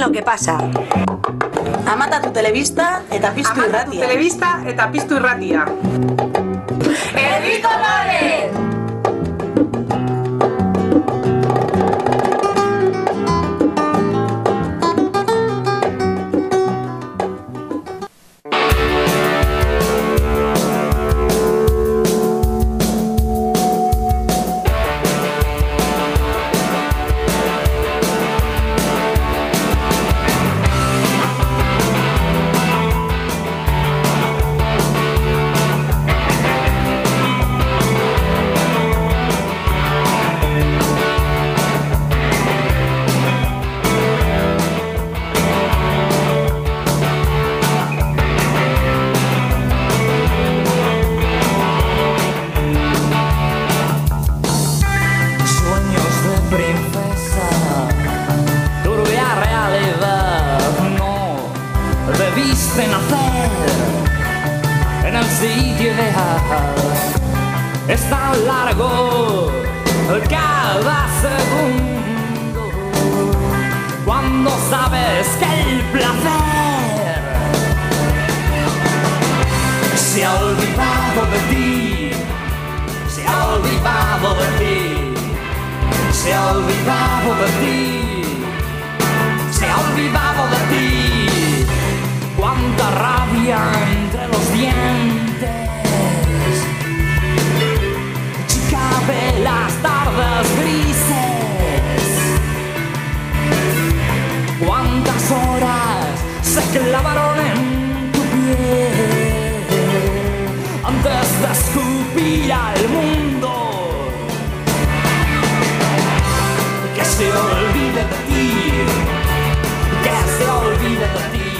lo que pasa. Amata tu telebista eta piztu Amata tu irratia. telebista eta piztu irratia. Herri antes de escupir al mundo que se olvide de ti, que se olvide de ti,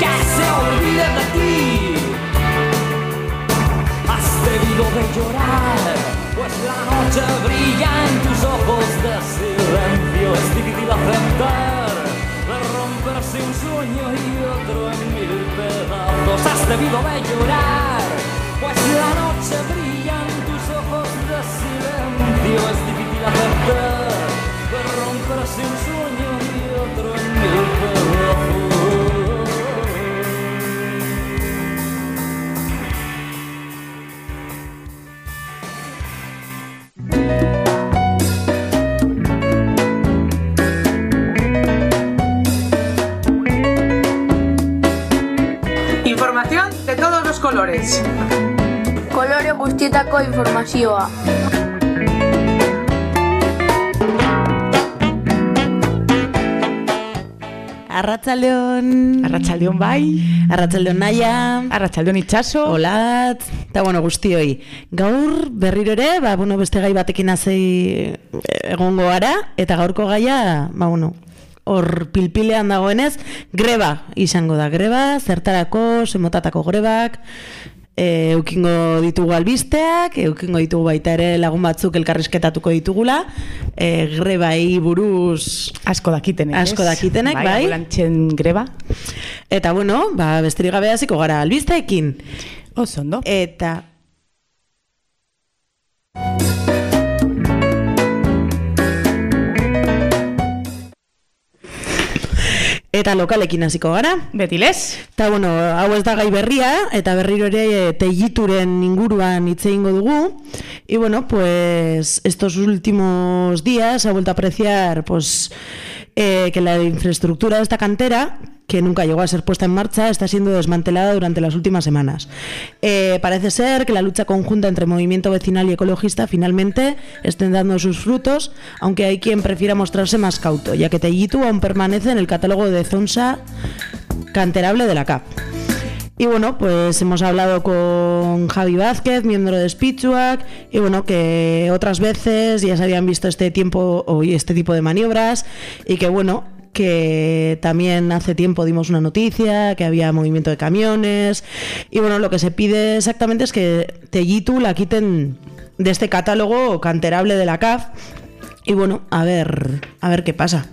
que se olvide de ti. Has debido de llorar, pues la noche brilla en tus ojos de silencio, es difícil aceptar, romperse un sueño y otro en mil pedazos. Has debido de llorar, pues la noche brilla en tus ojos de silencio, es difícil aceptar, romperse un sueño y otro en mil los colores. Kolore guztietako informazioa. Arratsaldeon. Arratsaldeon bai, Arratsaldeon naia. arratsaldeon itxaso. Olat, eta bueno, guztioi. Gaur berriro ere, ba, bueno, beste gai batekin hasi egongo gara, eta gaurko gaia, ba, bueno, hor pilpilean dagoenez, greba izango da, greba, zertarako, semotatako grebak, e, eukingo ditugu albisteak, eukingo ditugu baita ere lagun batzuk elkarrizketatuko ditugula, e, grebai buruz Asko dakitenek? Asko dakitenek, bai. Ambulantxen greba. Eta bueno, ba, besterik gabe hasiko gara albisteekin. Oso ondo. Eta Eta lokalekin hasiko gara. Betilez? Eta bueno, hau ez da gai berria, eta berriro ere e, tellituren inguruan hitz egingo dugu. Y bueno, pues estos últimos días ha vuelto a apreciar pues eh, que la infraestructura de esta cantera que nunca llegó a ser puesta en marcha, está siendo desmantelada durante las últimas semanas. Eh, parece ser que la lucha conjunta entre movimiento vecinal y ecologista finalmente estén dando sus frutos, aunque hay quien prefiera mostrarse más cauto, ya que Tellitu aún permanece en el catálogo de Zonsa canterable de la CAP. Y bueno, pues hemos hablado con Javi Vázquez, miembro de Spichuac, y bueno, que otras veces ya se habían visto este tiempo o este tipo de maniobras, y que bueno, que también hace tiempo dimos una noticia, que había movimiento de camiones, y bueno, lo que se pide exactamente es que Tellitu la quiten de este catálogo canterable de la CAF, y bueno, a ver, a ver qué pasa.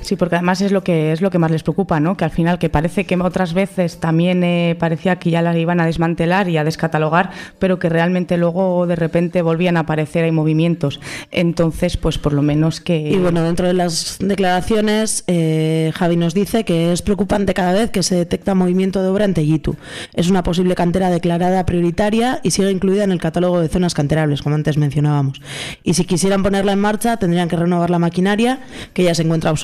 Sí, porque además es lo que es lo que más les preocupa, ¿no? Que al final que parece que otras veces también eh, parecía que ya las iban a desmantelar y a descatalogar, pero que realmente luego de repente volvían a aparecer hay movimientos. Entonces, pues por lo menos que Y bueno, dentro de las declaraciones, eh, Javi nos dice que es preocupante cada vez que se detecta movimiento de obra en Tellitu. Es una posible cantera declarada prioritaria y sigue incluida en el catálogo de zonas canterables, como antes mencionábamos. Y si quisieran ponerla en marcha, tendrían que renovar la maquinaria, que ya se encuentra obsoleta,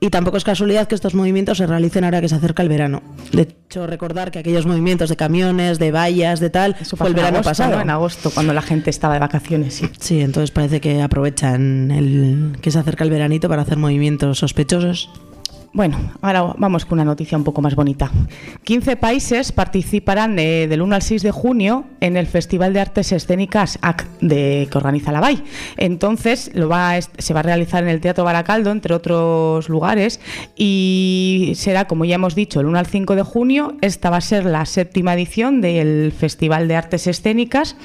y tampoco es casualidad que estos movimientos se realicen ahora que se acerca el verano. De hecho, recordar que aquellos movimientos de camiones, de vallas, de tal, eso fue el verano agosto, pasado. ¿no? En agosto, cuando la gente estaba de vacaciones, sí. Sí, entonces parece que aprovechan el que se acerca el veranito para hacer movimientos sospechosos. Bueno, ahora vamos con una noticia un poco más bonita. 15 países participarán del 1 al 6 de junio en el Festival de Artes Escénicas AC que organiza la BAI. Entonces lo va, se va a realizar en el Teatro Baracaldo, entre otros lugares, y será, como ya hemos dicho, el 1 al 5 de junio. Esta va a ser la séptima edición del Festival de Artes Escénicas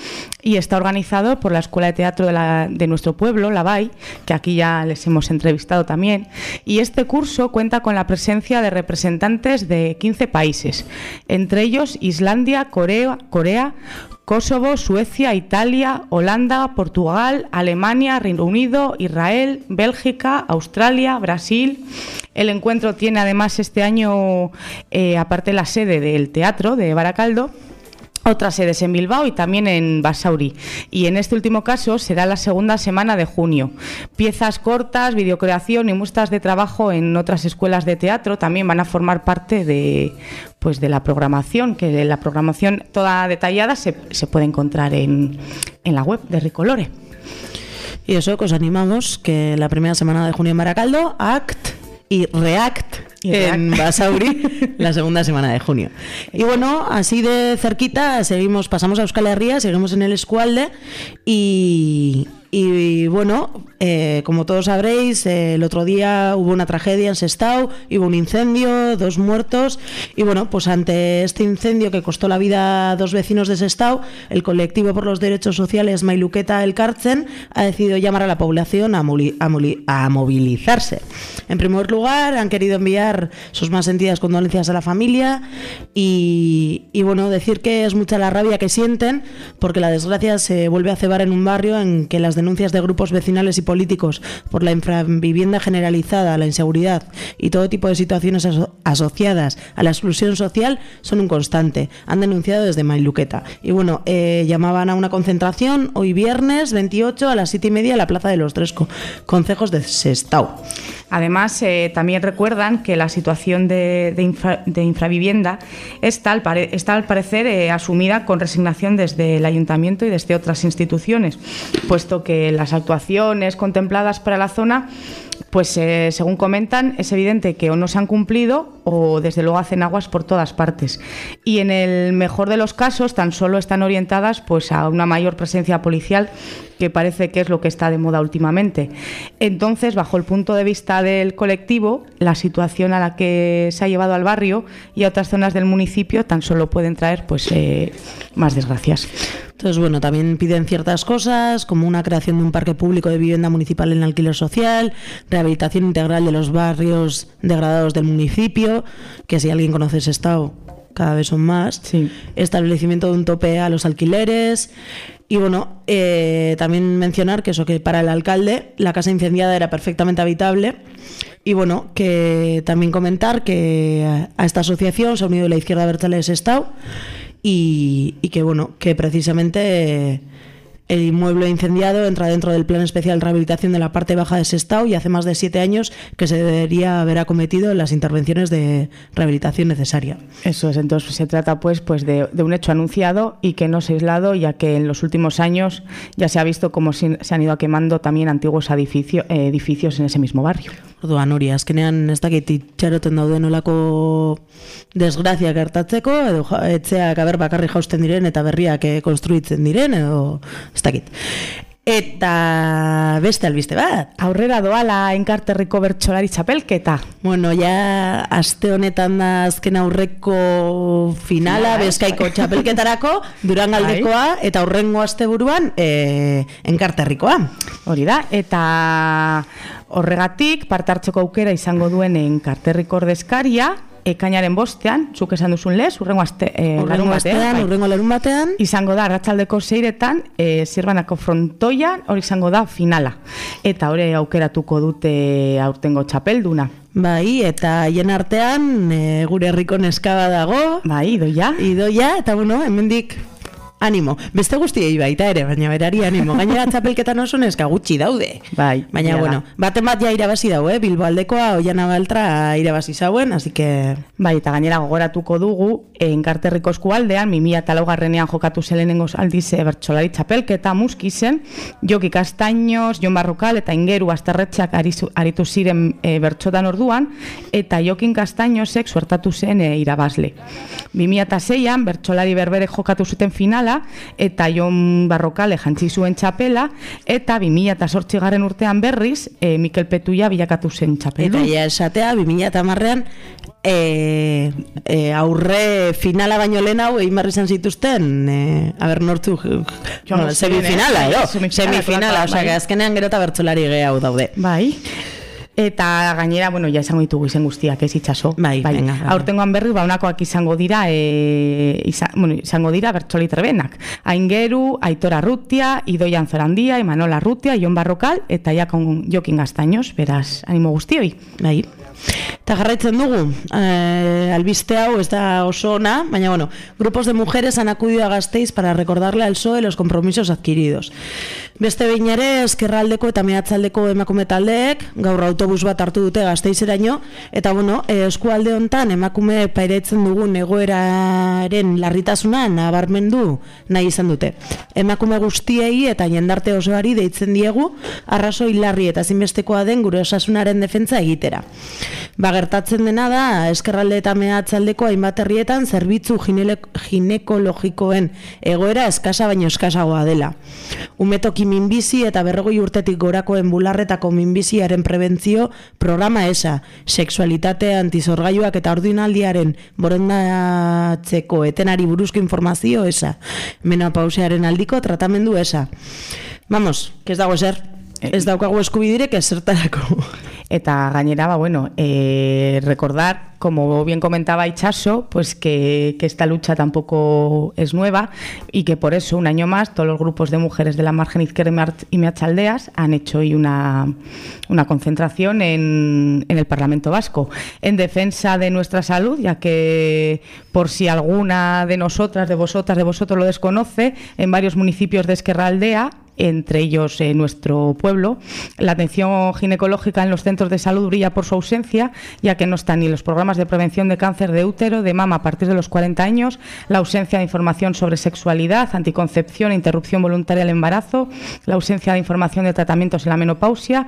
y está organizado por la Escuela de Teatro de nuestro pueblo, la BAI, que aquí ya les hemos entrevistado también. Y este curso cuenta con la presencia de representantes de 15 países, entre ellos Islandia, Corea, Corea Kosovo, Suecia, Italia, Holanda, Portugal, Alemania, Reino Unido, Israel, Bélgica, Australia, Brasil. El encuentro tiene además este año, eh, aparte la sede del teatro de Baracaldo, otras sedes en Bilbao y también en Basauri. Y en este último caso será la segunda semana de junio. Piezas cortas, videocreación y muestras de trabajo en otras escuelas de teatro también van a formar parte de, pues, de la programación, que la programación toda detallada se, se puede encontrar en, en la web de Ricolore. Y eso, que os animamos que la primera semana de junio en Baracaldo, ACT y REACT Y en React. Basauri la segunda semana de junio. Y bueno, así de cerquita seguimos, pasamos a Euskal Herria, seguimos en el Escualde y, y bueno, eh, como todos sabréis, eh, el otro día hubo una tragedia en Sestao, hubo un incendio, dos muertos y bueno, pues ante este incendio que costó la vida a dos vecinos de Sestao, el colectivo por los derechos sociales Mailuqueta El Cartzen ha decidido llamar a la población a, a a movilizarse. En primer lugar, han querido enviar sus más sentidas condolencias a la familia y, y, bueno, decir que es mucha la rabia que sienten porque la desgracia se vuelve a cebar en un barrio en que las denuncias de grupos vecinales y políticos por la infravivienda generalizada, la inseguridad y todo tipo de situaciones aso- asociadas a la exclusión social son un constante. Han denunciado desde Mailuqueta. Y bueno, eh, llamaban a una concentración hoy viernes 28 a las 7 y media en la Plaza de los Tres Co- Concejos de Sestao. Además, eh, también recuerdan que la situación de, de infra- de infravivienda está al, pare- está al parecer eh, asumida con resignación desde el ayuntamiento y desde otras instituciones, puesto que las actuaciones contempladas para la zona, pues eh, según comentan, es evidente que o no se han cumplido o desde luego hacen aguas por todas partes. Y en el mejor de los casos, tan solo están orientadas pues, a una mayor presencia policial que parece que es lo que está de moda últimamente. Entonces, bajo el punto de vista del colectivo, la situación a la que se ha llevado al barrio y a otras zonas del municipio tan solo pueden traer pues, eh, más desgracias. Entonces, bueno, también piden ciertas cosas, como una creación de un parque público de vivienda municipal en alquiler social, rehabilitación integral de los barrios degradados del municipio, que si alguien conoce ese estado, cada vez son más, Sí. establecimiento de un tope a los alquileres. Y bueno, eh, también mencionar que eso que para el alcalde la casa incendiada era perfectamente habitable. Y bueno, que también comentar que a- esta asociación se ha unido la izquierda Berchale de Sestao y, y que bueno, que precisamente el inmueble incendiado entra dentro del plan especial de rehabilitación de la parte baja de Sestao y hace más de siete años que se debería haber acometido las intervenciones de rehabilitación necesaria. Eso es, entonces se trata pues, pues de, un hecho anunciado y que no se ha aislado, ya que en los últimos años ya se ha visto cómo se, han ido quemando también antiguos eh, edificios en ese mismo barrio. Orduan hori, azkenean ez dakit itxaroten dauden olako desgrazia gertatzeko, edo etxeak aber bakarrik jausten diren eta berriak eh, konstruitzen diren, edo ez dakit. Eta beste albiste bat. Aurrera doala enkarterriko bertsolari txapelketa. Bueno, ja aste honetan da azken aurreko finala, bezkaiko txapelketarako, durangaldekoa, eta aurrengo asteburuan e, enkarterrikoa. Hori da, eta horregatik parte hartzeko aukera izango duen enkarterriko ordezkaria, ekainaren bostean, zuk esan duzun lez, urrengo aste, e, larun batean, bai. urrengo larun batean. izango da arratsaldeko seiretan e, zirbanako frontoian hori izango da finala eta hori aukeratuko dute aurtengo txapelduna Bai, eta hien artean e, gure herriko neskaba dago, bai idoia idoia, eta bueno, hemendik animo. Beste guztiei baita ere, baina berari animo. Gainera txapelketan oso neska gutxi daude. Bai, Baina, bueno, baten bat ja irabazi dau, eh? Bilbo aldekoa, Oiana Baltra irabazi zauen, así que... Bai, eta gainera gogoratuko dugu, eh, enkarterriko eskualdean, 2000 eta laugarrenean jokatu zelenengo aldiz eh, bertsolari txapelketa muskizen, Joki Kastaños, Jon Barrukal eta Ingeru Astarretxak arizu- aritu ziren e, bertsotan orduan, eta Jokin Kastañosek suertatu zen e, irabazle. 2006an bertsolari berberek jokatu zuten finala, eta Jon Barrokale jantzi zuen txapela, eta 2008 garren urtean berriz, e, Mikel Petuia bilakatu zen Eta txapeldun. ja esatea, 2008an e, e, aurre finala baino lehen hau egin barri izan zituzten, e, aber nortu bueno, ziren, semifinala, eh? edo, Semifinala, semifinala, bai. osea, que azkenean gero eta Bai. Eta gainera, bueno, ja esango ditugu izen guztiak, ez itxaso. Bai, venga, venga. Aurtengoan berri, ba, honakoak izango dira, e, izan, bueno, izango dira bertxoli trebenak. Aingeru, Aitor Arrutia, Idoia Anzorandia, Imanol Arrutia, Ion Barrokal, eta Jakon Jokin Gaztaños, beraz, animo guztioi. Bai. Eta jarraitzen dugu, eh, albiste hau ez da oso ona, baina bueno, grupos de mujeres han acudido a Gasteiz para recordarle al PSOE los compromisos adquiridos. Beste behin ere, eskerraldeko eta mehatzaldeko emakume taldeek, gaur autobus bat hartu dute Gasteizeraino, eta bueno, eh, eskualde hontan emakume pairetzen dugun egoeraren larritasuna nabarmendu nahi izan dute. Emakume guztiei eta jendarte osoari deitzen diegu arrazoi larri eta zinbestekoa den gure osasunaren defentsa egitera. Ba, gertatzen dena da, eskerralde eta mehatzaldeko hainbat herrietan zerbitzu ginekologikoen egoera eskasa baino eskasagoa dela. Umetoki minbizi eta berrogoi urtetik gorakoen bularretako minbiziaren prebentzio programa esa, sexualitate antizorgailuak eta ordinaldiaren borondatzeko etenari buruzko informazio esa, menopausearen aldiko tratamendu esa. Vamos, que ez dago zer, ez daukagu eskubidirek ezertarako. Eta gainera, ba, bueno, eh, recordar, como bien comentaba Ichaso, pues que, que esta lucha tampoco es nueva y que por eso, un año más, todos los grupos de mujeres de la margen izquierda y Meachaldeas han hecho hoy una, una concentración en, en el Parlamento Vasco en defensa de nuestra salud, ya que por si alguna de nosotras, de vosotras, de vosotros lo desconoce, en varios municipios de Esquerra Aldea entre ellos eh, nuestro pueblo. La atención ginecológica en los centros de salud brilla por su ausencia, ya que no están ni los programas de prevención de cáncer de útero, de mama a partir de los 40 años, la ausencia de información sobre sexualidad, anticoncepción e interrupción voluntaria del embarazo, la ausencia de información de tratamientos en la menopausia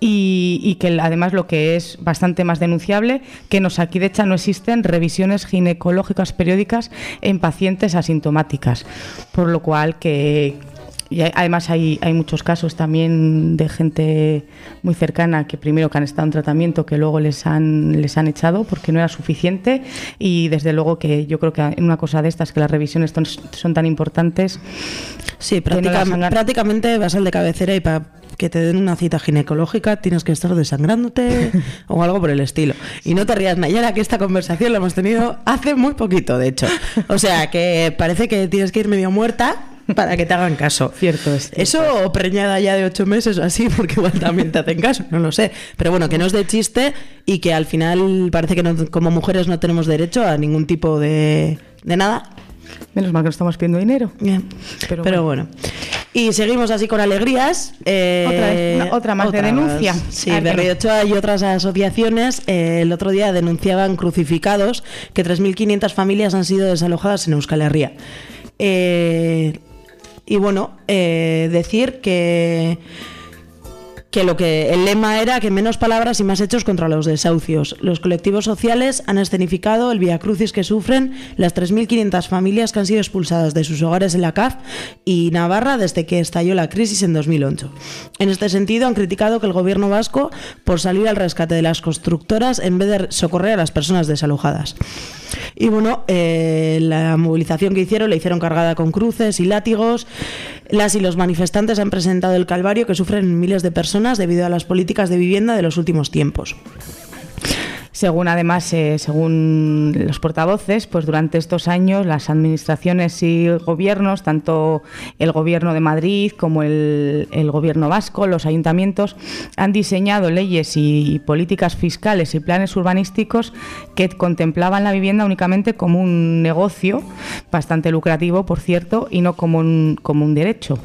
y, y que además lo que es bastante más denunciable, que en Osakidecha no existen revisiones ginecológicas periódicas en pacientes asintomáticas, por lo cual que y hay- además hay, hay muchos casos también de gente muy cercana que primero que han estado en tratamiento que luego les han les han echado porque no era suficiente y desde luego que yo creo que en una cosa de estas que las revisiones son, son tan importantes Sí, no prácticamente, sangra- prácticamente vas al de cabecera y para que te den una cita ginecológica tienes que estar desangrándote o algo por el estilo. Y no te rías, Nayara, que esta conversación la hemos tenido hace muy poquito, de hecho. O sea, que parece que tienes que ir medio muerta para que te hagan caso. Cierto es, cierto Eso o preñada ya de ocho meses o así, porque igual también te hacen caso, no lo sé. Pero bueno, que no es de chiste y que al final parece que no- como mujeres no tenemos derecho a ningún tipo de, de nada. menos mal que no estamos pidiendo dinero Bien. Pero Pero, bueno. Y seguimos así con alegrías. eh, Otra vez, otra más de denuncia. Sí, A ver, Berri ¿qué Ochoa y otras asociaciones eh, el otro día denunciaban crucificados que 3.500 familias han sido desalojadas en Euskal Herria. Eh, y bueno, eh, decir que que lo que el lema era que menos palabras y más hechos contra los desahucios. Los colectivos sociales han escenificado el viacrucis que sufren las 3.500 familias que han sido expulsadas de sus hogares en la CAF y Navarra desde que estalló la crisis en 2008. En este sentido, han criticado que el gobierno vasco por salir al rescate de las constructoras en vez de socorrer a las personas desalojadas. Y bueno, eh, la movilización que hicieron la hicieron cargada con cruces y látigos. Las y los manifestantes han presentado el calvario que sufren miles de personas debido a las políticas de vivienda de los últimos tiempos. Según además, eh, según los portavoces, pues durante estos años las administraciones y gobiernos, tanto el gobierno de Madrid como el, el gobierno vasco, los ayuntamientos, han diseñado leyes y políticas fiscales y planes urbanísticos que contemplaban la vivienda únicamente como un negocio, bastante lucrativo, por cierto, y no como un, como un derecho.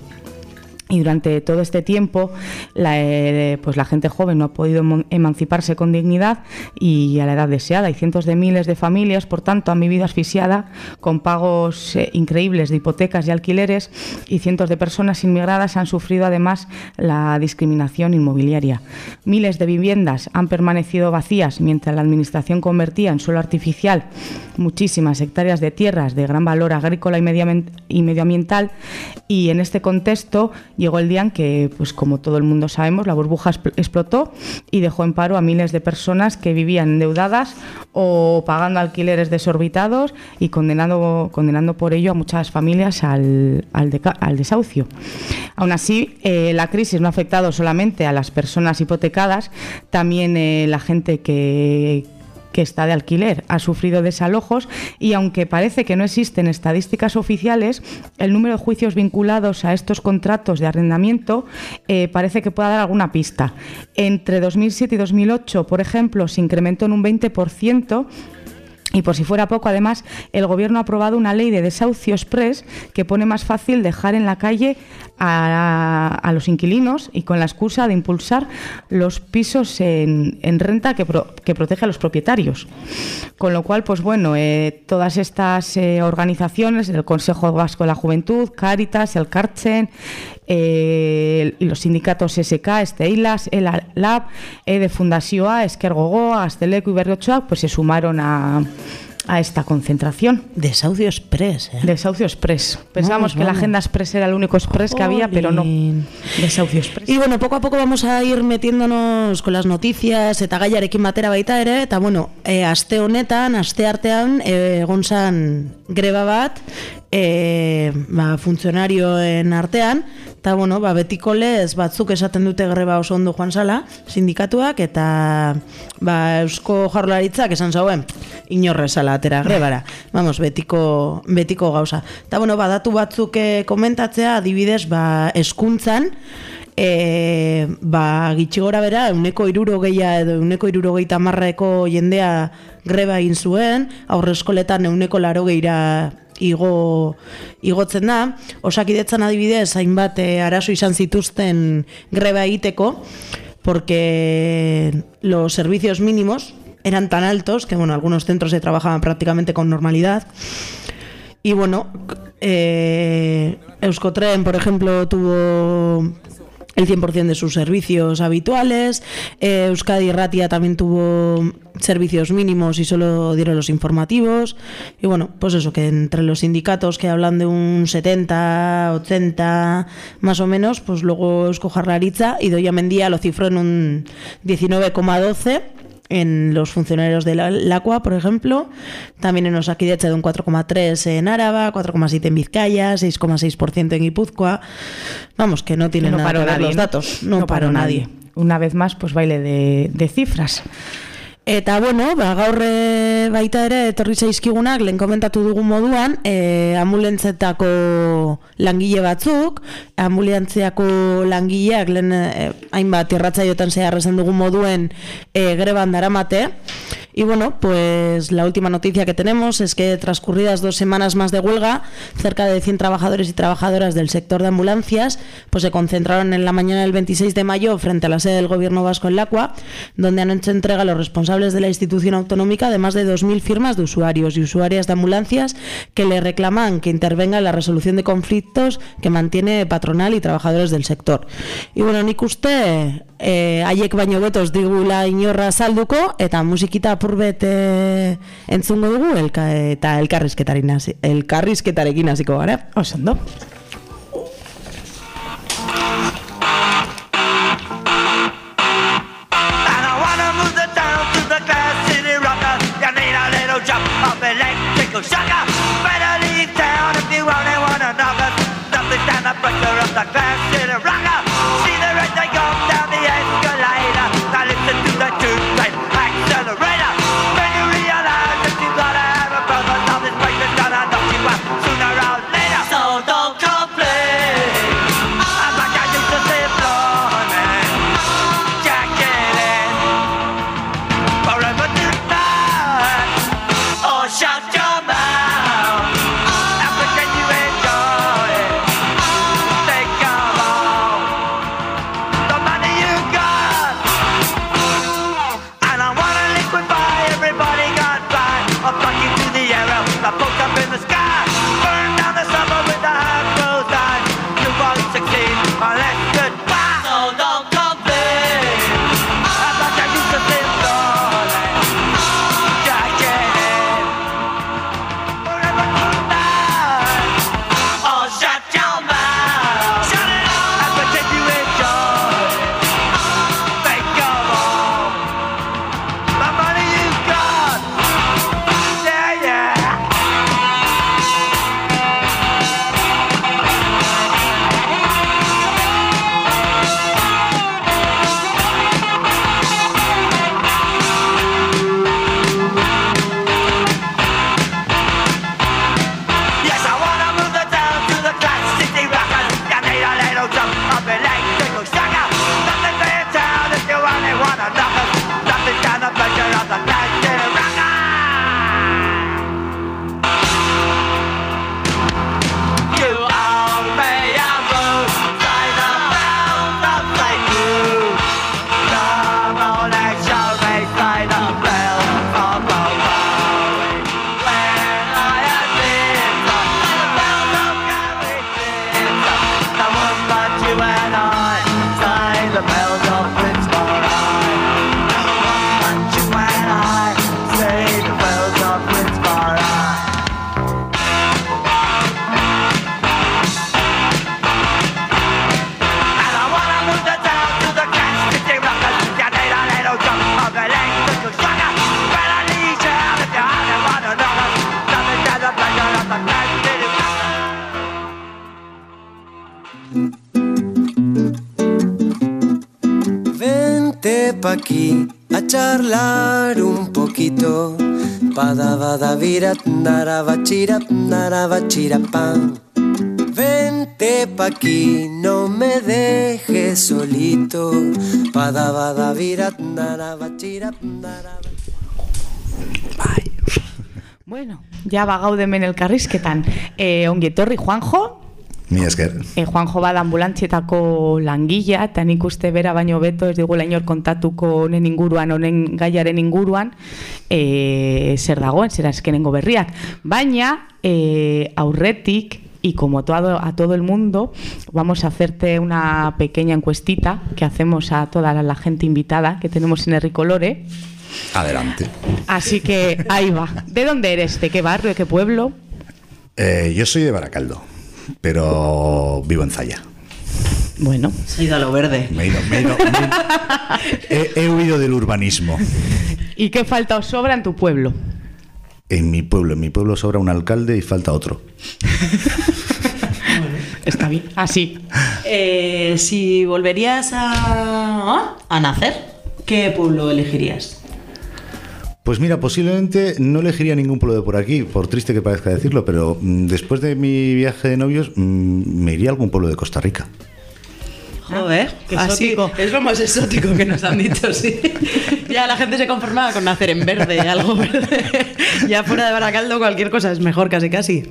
Y durante todo este tiempo, la, eh, pues la gente joven no ha podido emanciparse con dignidad y a la edad deseada. Y cientos de miles de familias, por tanto, han vivido asfixiada con pagos eh, increíbles de hipotecas y alquileres y cientos de personas inmigradas han sufrido además la discriminación inmobiliaria. Miles de viviendas han permanecido vacías mientras la Administración convertía en suelo artificial muchísimas hectáreas de tierras de gran valor agrícola y medioambiental y en este contexto llegó el día en que, pues como todo el mundo sabemos, la burbuja explotó y dejó en paro a miles de personas que vivían endeudadas o pagando alquileres desorbitados y condenando, condenando por ello a muchas familias al, al, desahucio. Aún así, eh, la crisis no ha afectado solamente a las personas hipotecadas, también eh, la gente que, que está de alquiler ha sufrido desalojos y aunque parece que no existen estadísticas oficiales, el número de juicios vinculados a estos contratos de arrendamiento eh, parece que pueda dar alguna pista. Entre 2007 y 2008, por ejemplo, se incrementó en un 20% y por si fuera poco, además, el Gobierno ha aprobado una ley de desahucio express que pone más fácil dejar en la calle a, los inquilinos y con la excusa de impulsar los pisos en, renta que, protege a los propietarios. Con lo cual, pues bueno, eh, todas estas eh, organizaciones, el Consejo Vasco de la Juventud, Cáritas, el Carchen, eh, los sindicatos SK, Esteilas, el LAB, de Fundación Esquergogoa, Asteleco y Berriochoa, pues se sumaron a a esta concentración. Desahucio Express. ¿eh? Desahucio Express. Pensábamos que la agenda Express era el único Express que había, pero no. Desahucio Express. Y bueno, poco a poco vamos a ir metiéndonos con las noticias, eta gaiarekin batera baita ere, eta bueno, e, aste honetan, aste artean, e, egon greba bat, e, ba, funtzionarioen artean, eta bueno, ba, betiko lez batzuk esaten dute greba oso ondo joan sala, sindikatuak, eta ba, eusko jarlaritzak esan zauen, inorrezala atera grebara. Vamos, betiko, betiko gauza. Eta bueno, badatu batzuk eh, komentatzea, adibidez, ba, eskuntzan, e, ba, gitsi gora bera, uneko iruro geia edo uneko iruro geita marreko jendea greba egin zuen, aurre eskoletan uneko laro geira igo, igotzen da. Osakidetzan adibidez, hainbat e, arazo izan zituzten greba egiteko, porque los servicios mínimos, eran tan altos que, bueno, algunos centros se trabajaban prácticamente con normalidad. Y bueno, eh, Euskotren, por ejemplo, tuvo el 100% de sus servicios habituales. Eh, Euskadi Ratia también tuvo servicios mínimos y solo dieron los informativos. Y bueno, pues eso, que entre los sindicatos que hablan de un 70, 80 más o menos, pues luego Escojar Laritza y Doya Mendía lo cifró en un 19,12 en los funcionarios de la ACUA, por ejemplo, también en Osakidecha de un 4,3 en Áraba, 4,7 en Vizcaya, 6,6% en Guipúzcoa. Vamos, que no tienen no nada que ver los datos, no, paró nadie. Una vez más, pues baile de, de cifras. Eta bueno, ba, gaur e, baita ere etorri zaizkigunak lehen komentatu dugun moduan, e, ambulentzetako langile batzuk, ambulantziako langileak lehen e, hainbat irratzaiotan zehar esan dugun moduen e, greban daramate, Y bueno, pues la última noticia que tenemos es que transcurridas dos semanas más de huelga, cerca de 100 trabajadores y trabajadoras del sector de ambulancias pues se concentraron en la mañana del 26 de mayo frente a la sede del Gobierno vasco en Lacua, donde han hecho entrega a los responsables de la institución autonómica de más de 2.000 firmas de usuarios y usuarias de ambulancias que le reclaman que intervenga en la resolución de conflictos que mantiene patronal y trabajadores del sector. Y bueno, nik uste eh, haiek baino betos digula inorra salduko eta musikita apurbet eh, entzungo dugu elka, eta elkarrizketarekin hasi, elkarrizketarekin hasiko gara. Osondo. And I wanna move the town to the glass city rocker. You need a little jump of electrical shocker. Better leave town if you only wanna knock us. Nothing stand the pressure of the glass city a charlar un poquito. Padabadavirat, naravachirat, naravachirapam. Vente pa' aquí, no me dejes solito. Padabadavirat, naravachirat, naravachirat. Bueno, ja ba gaude hemen elkarrizketan. E, ongi etorri, Juanjo, Ni esker. e, Juanjo bada ambulantzietako langila, eta nik uste bera baino beto ez digula inor kontatuko honen inguruan, honen gaiaren inguruan, e, zer dagoen, zer azkenengo berriak. Baina, e, aurretik, y como todo, a todo el mundo, vamos a hacerte una pequeña encuestita que hacemos a toda la gente invitada que tenemos en Erricolore. Adelante. Así que ahí va. ¿De dónde eres? ¿De qué barrio? ¿De qué pueblo? Eh, yo soy de Baracaldo, pero vivo en Zaya. Bueno. Se ha ido a lo verde. Me he, ido- me he ido- me he- he- he huido del urbanismo. ¿Y qué falta os sobra en tu pueblo? En mi pueblo, en mi pueblo sobra un alcalde y falta otro. Está bien. Así. Eh, si volverías a, a nacer, ¿qué pueblo elegirías? Pues mira, posiblemente no elegiría ningún pueblo de por aquí, por triste que parezca decirlo, pero mm, después de mi viaje de novios mm, me iría a algún pueblo de Costa Rica. Joder, Qué así exótico. es lo más exótico que nos han dicho, sí. ya la gente se conformaba con nacer en verde, algo verde. ya fuera de Baracaldo cualquier cosa es mejor casi casi.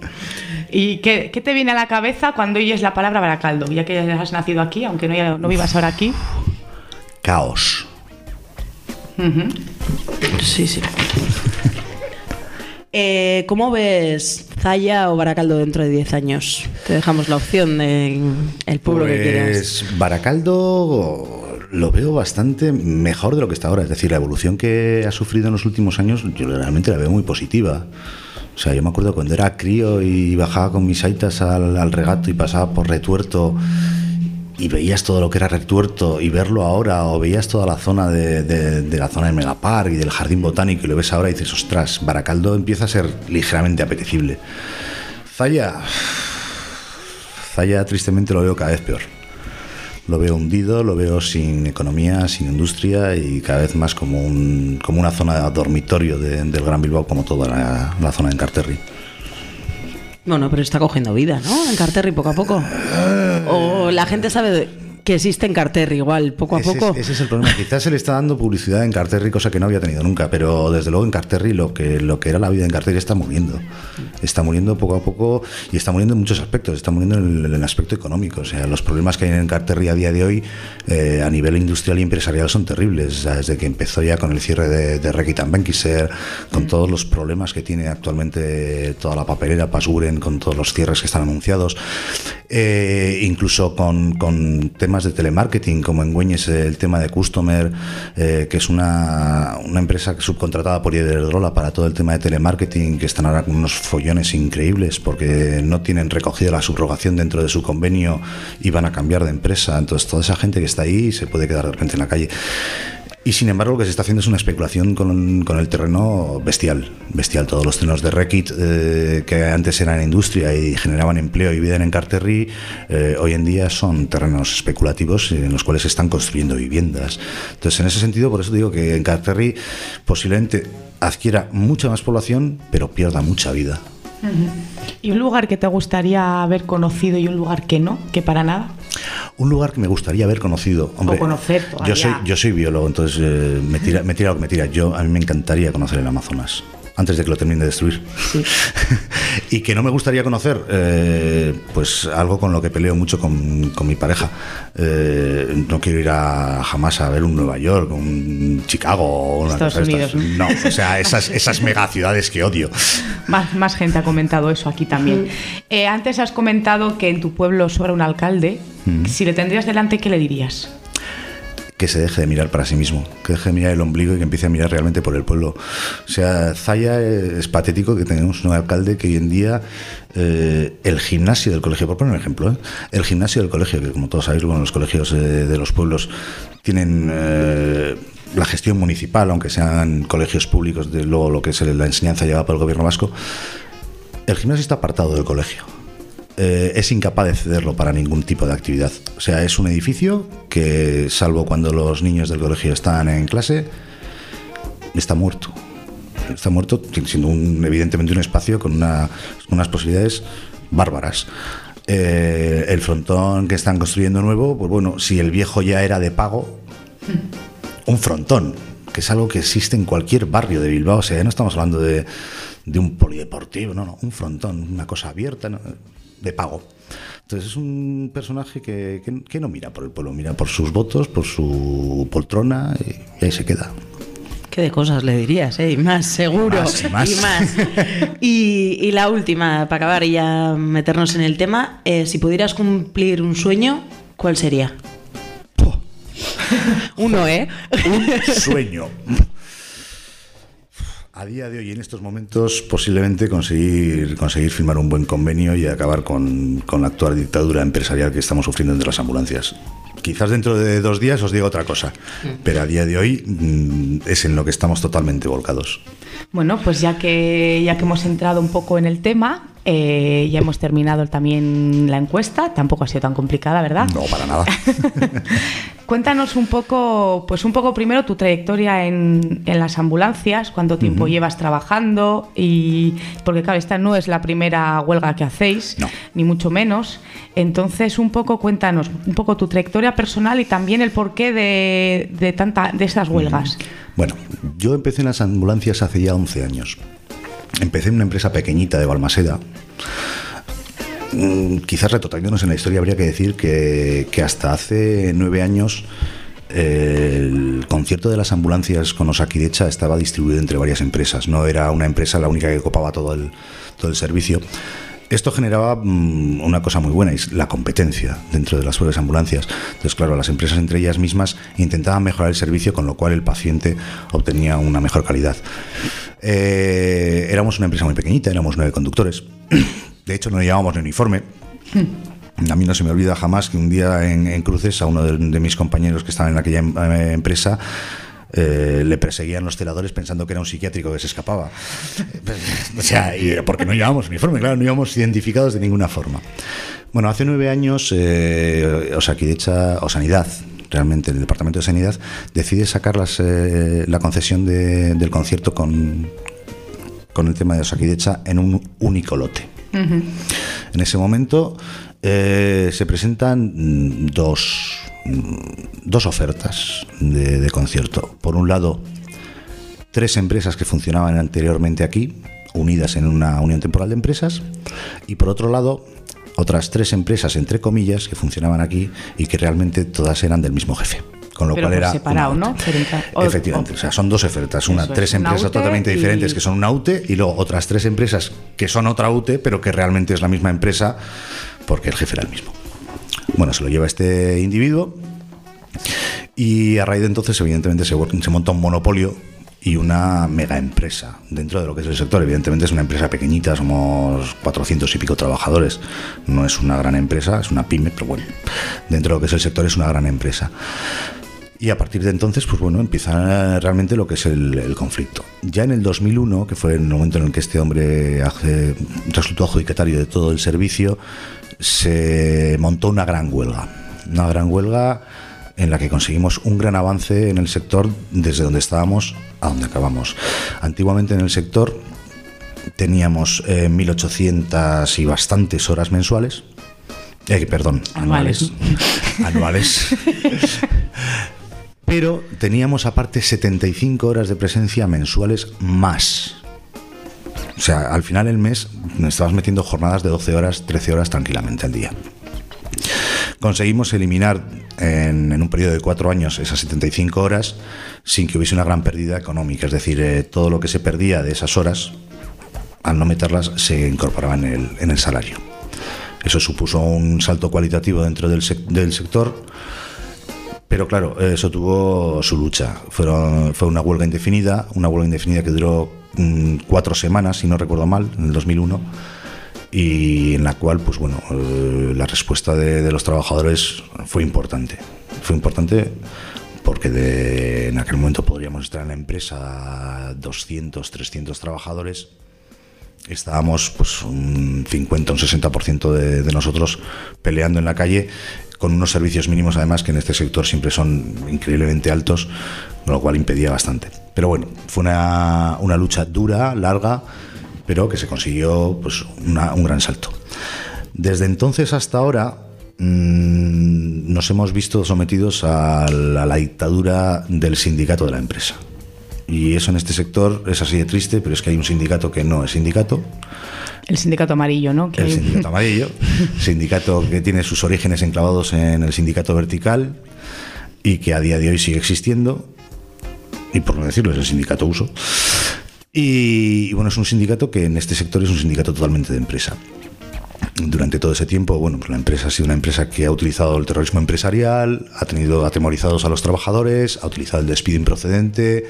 ¿Y qué, qué te viene a la cabeza cuando oyes la palabra Baracaldo? Ya que has nacido aquí, aunque no, no vivas ahora aquí. Caos. Sí, sí. Eh, ¿Cómo ves Zaya o Baracaldo dentro de 10 años? Te dejamos la opción de el pueblo que quieras. Pues Baracaldo lo veo bastante mejor de lo que está ahora. Es decir, la evolución que ha sufrido en los últimos años, yo realmente la veo muy positiva. O sea, yo me acuerdo cuando era crío y bajaba con mis aitas al, al regato y pasaba por Retuerto y veías todo lo que era Retuerto y verlo ahora o veías toda la zona de, de- la zona de Megapark y del Jardín Botánico y lo ves ahora y dices, ostras, Baracaldo empieza a ser ligeramente apetecible. Zaya, Zaya tristemente lo veo cada vez peor. Lo veo hundido, lo veo sin economía, sin industria y cada vez más como, un, como una zona dormitorio de- del Gran Bilbao, como toda la, la zona de Encarterri. Bueno, pero está cogiendo vida, ¿no? En Carterri poco a poco. O la gente sabe que existe en Carterri igual, poco a Ese poco. Es, ese es el problema. Quizás se le está dando publicidad en Carterri, cosa que no había tenido nunca, pero desde luego en Carterri lo que, lo que era la vida en Carterri está muriendo. Está muriendo poco a poco y está muriendo en muchos aspectos. Está muriendo en el, en el aspecto económico. O sea, los problemas que hay en Carterri a día de hoy eh, a nivel industrial y empresarial son terribles. O sea, desde que empezó ya con el cierre de, de Reckitt and Benckiser, con todos los problemas que tiene actualmente toda la papelera Pasuren, con todos los cierres que están anunciados, eh, incluso con, con temas de telemarketing, como en Güeñes el tema de Customer, eh, que es una, una empresa subcontratada por Iberdrola para todo el tema de telemarketing, que están ahora con unos follones increíbles porque no tienen recogida la subrogación dentro de su convenio y van a cambiar de empresa. Entonces, toda esa gente que está ahí se puede quedar de repente en la calle. Y sin embargo, lo que se está haciendo es una especulación con, con el terreno bestial. Bestial. Todos los terrenos de Reckitt, eh, que antes eran industria y generaban empleo y vida en Encarterri, eh, hoy en día son terrenos especulativos en los cuales se están construyendo viviendas. Entonces, en ese sentido, por eso digo que Encarterri posiblemente adquiera mucha más población, pero pierda mucha vida. ¿Y un lugar que te gustaría haber conocido y un lugar que no, que para nada? Un lugar que me gustaría haber conocido. Hombre, conocer yo soy, yo soy biólogo, entonces eh, me, tira, me tira lo que me tira. Yo, a mí me encantaría conocer el Amazonas antes de que lo termine de destruir. y que no me gustaría conocer, eh, pues algo con lo que peleo mucho con, con mi pareja. Eh, no quiero ir a, jamás a ver un Nueva York, un Chicago o una Estados cosa de estas. Unidos. No, o sea, esas, esas megaciudades que odio. Más, más gente ha comentado eso aquí también. Eh, antes has comentado que en tu pueblo sobra un alcalde. Mm. Si le tendrías delante, ¿qué le dirías? Que se deje de mirar para sí mismo, que deje de mirar el ombligo y que empiece a mirar realmente por el pueblo. O sea, Zaya es patético que tengamos un alcalde que hoy en día eh, el gimnasio del colegio, por poner un ejemplo, ¿eh? el gimnasio del colegio, que como todos sabéis, bueno, los colegios eh, de los pueblos tienen eh, la gestión municipal, aunque sean colegios públicos, de luego lo que es la enseñanza llevada por el gobierno vasco, el gimnasio está apartado del colegio eh, es incapaz de cederlo para ningún tipo de actividad. O sea, es un edificio que, salvo cuando los niños del colegio están en clase, está muerto. Está muerto, siendo un, evidentemente un espacio con una- unas posibilidades bárbaras. Eh, el frontón que están construyendo nuevo, pues bueno, si el viejo ya era de pago, un frontón, que es algo que existe en cualquier barrio de Bilbao. O sea, ya no estamos hablando de, un polideportivo, no, no, un frontón, una cosa abierta. De pago. Entonces es un personaje que, que- que no mira por el pueblo, mira por sus votos, por su poltrona y, ahí se queda. ¿Qué de cosas le dirías, eh? Y más, seguro. Más y más. Y, más. Y- y la última, para acabar y ya meternos en el tema, eh, si pudieras cumplir un sueño, ¿cuál sería? Uno, ¿eh? Un sueño. A día de hoy, en estos momentos, posiblemente conseguir, conseguir firmar un buen convenio y acabar con, con la actual dictadura empresarial que estamos sufriendo entre las ambulancias. Quizás dentro de dos días os diga otra cosa, pero a día de hoy mm, es en lo que estamos totalmente volcados. Bueno, pues ya que, ya que hemos entrado un poco en el tema, Eh, ya hemos terminado también la encuesta, tampoco ha sido tan complicada, ¿verdad? No, para nada. Cuéntanos un poco, pues un poco primero tu trayectoria en, en las ambulancias, cuánto tiempo llevas trabajando y porque claro, esta no es la primera huelga que hacéis, No. ni mucho menos. Entonces, un poco cuéntanos un poco tu trayectoria personal y también el porqué de, de tanta de estas huelgas. Bueno, yo empecé en las ambulancias hace ya 11 años. Empecé en una empresa pequeñita de Balmaseda. Mm, Quizás retrotrayéndonos en la historia habría que decir que, que hasta hace nueve años el concierto de las ambulancias con Osakidecha estaba distribuido entre varias empresas. No era una empresa la única que copaba todo el, todo el servicio. Esto generaba mm, una cosa muy buena, y es la competencia dentro de las propias ambulancias. Entonces, claro, las empresas entre ellas mismas intentaban mejorar el servicio, con lo cual el paciente obtenía una mejor calidad. Eh, éramos una empresa muy pequeñita, éramos nueve conductores. De hecho, no llevábamos ni uniforme. A mí no se me olvida jamás que un día en, en Cruces a uno de, de mis compañeros que estaban en aquella em- eh, empresa eh, le perseguían los celadores pensando que era un psiquiátrico que se escapaba. o sea, y- porque no llevábamos uniforme, claro, no íbamos identificados de ninguna forma. Bueno, hace nueve años, eh, Osakidecha, o Sanidad, realmente el Departamento de Sanidad, decide sacar las, eh, la concesión de- del concierto con, con el tema de Osakidecha en un único lote. En ese momento eh, se presentan dos, dos ofertas de, de concierto. Por un lado, tres empresas que funcionaban anteriormente aquí, unidas en una unión temporal de empresas, y por otro lado, otras tres empresas, entre comillas, que funcionaban aquí y que realmente todas eran del mismo jefe. Con lo Pero cual por era separado, ¿no? O- Efectivamente, o- o sea, son dos ofertas, una es, tres una empresas totalmente y- diferentes que son una UTE y luego otras tres empresas que son otra UTE, pero que realmente es la misma empresa porque el jefe era el mismo. Bueno, se lo lleva este individuo y a raíz de entonces, evidentemente, se, monta un monopolio y una mega empresa dentro de lo que es el sector. Evidentemente es una empresa pequeñita, somos 400 y pico trabajadores. No es una gran empresa, es una pyme, pero bueno, dentro de lo que es el sector es una gran empresa. Y a partir de entonces, pues bueno, empieza realmente lo que es el, el conflicto. Ya en el 2001, que fue el momento en el que este hombre hace- resultó adjudicatario de todo el servicio, se montó una gran huelga. Una gran huelga en la que conseguimos un gran avance en el sector desde donde estábamos a donde acabamos. Antiguamente en el sector teníamos eh, 1.800 y bastantes horas mensuales. Eh, perdón, Anuales. anuales. Pero teníamos aparte 75 horas de presencia mensuales más. O sea, al final del mes nos estabas metiendo jornadas de 12 horas, 13 horas tranquilamente al día. Conseguimos eliminar en, en un periodo de cuatro años esas 75 horas sin que hubiese una gran pérdida económica. Es decir, eh, todo lo que se perdía de esas horas, al no meterlas, se incorporaba en el, en el salario. Eso supuso un salto cualitativo dentro del, sec- del sector, pero claro, eso tuvo su lucha. Fue una huelga indefinida, una huelga indefinida que duró mm, cuatro semanas, si no recuerdo mal, en el 2001, y en la cual, pues bueno, eh, la respuesta de, los trabajadores fue importante. Fue importante porque en aquel momento podríamos estar en la empresa 200, 300 trabajadores estábamos pues un 50, un 60% de, de nosotros peleando en la calle con unos servicios mínimos además que en este sector siempre son increíblemente altos, con lo cual impedía bastante. Pero bueno, fue una, una lucha dura, larga, pero que se consiguió pues una- un gran salto. Desde entonces hasta ahora mm, nos hemos visto sometidos a la, a la dictadura del sindicato de la empresa. Y eso en este sector es así de triste, pero es que hay un sindicato que no es sindicato, El sindicato amarillo, ¿no? Que- el sindicato amarillo, sindicato que tiene sus orígenes enclavados en el sindicato vertical y que a día de hoy sigue existiendo, y por no decirlo, es el sindicato uso. Y, y bueno, es un sindicato que en este sector es un sindicato totalmente de empresa. Durante todo ese tiempo, bueno, pues la empresa ha sido una empresa que ha utilizado el terrorismo empresarial, ha tenido atemorizados a los trabajadores, ha utilizado el despido improcedente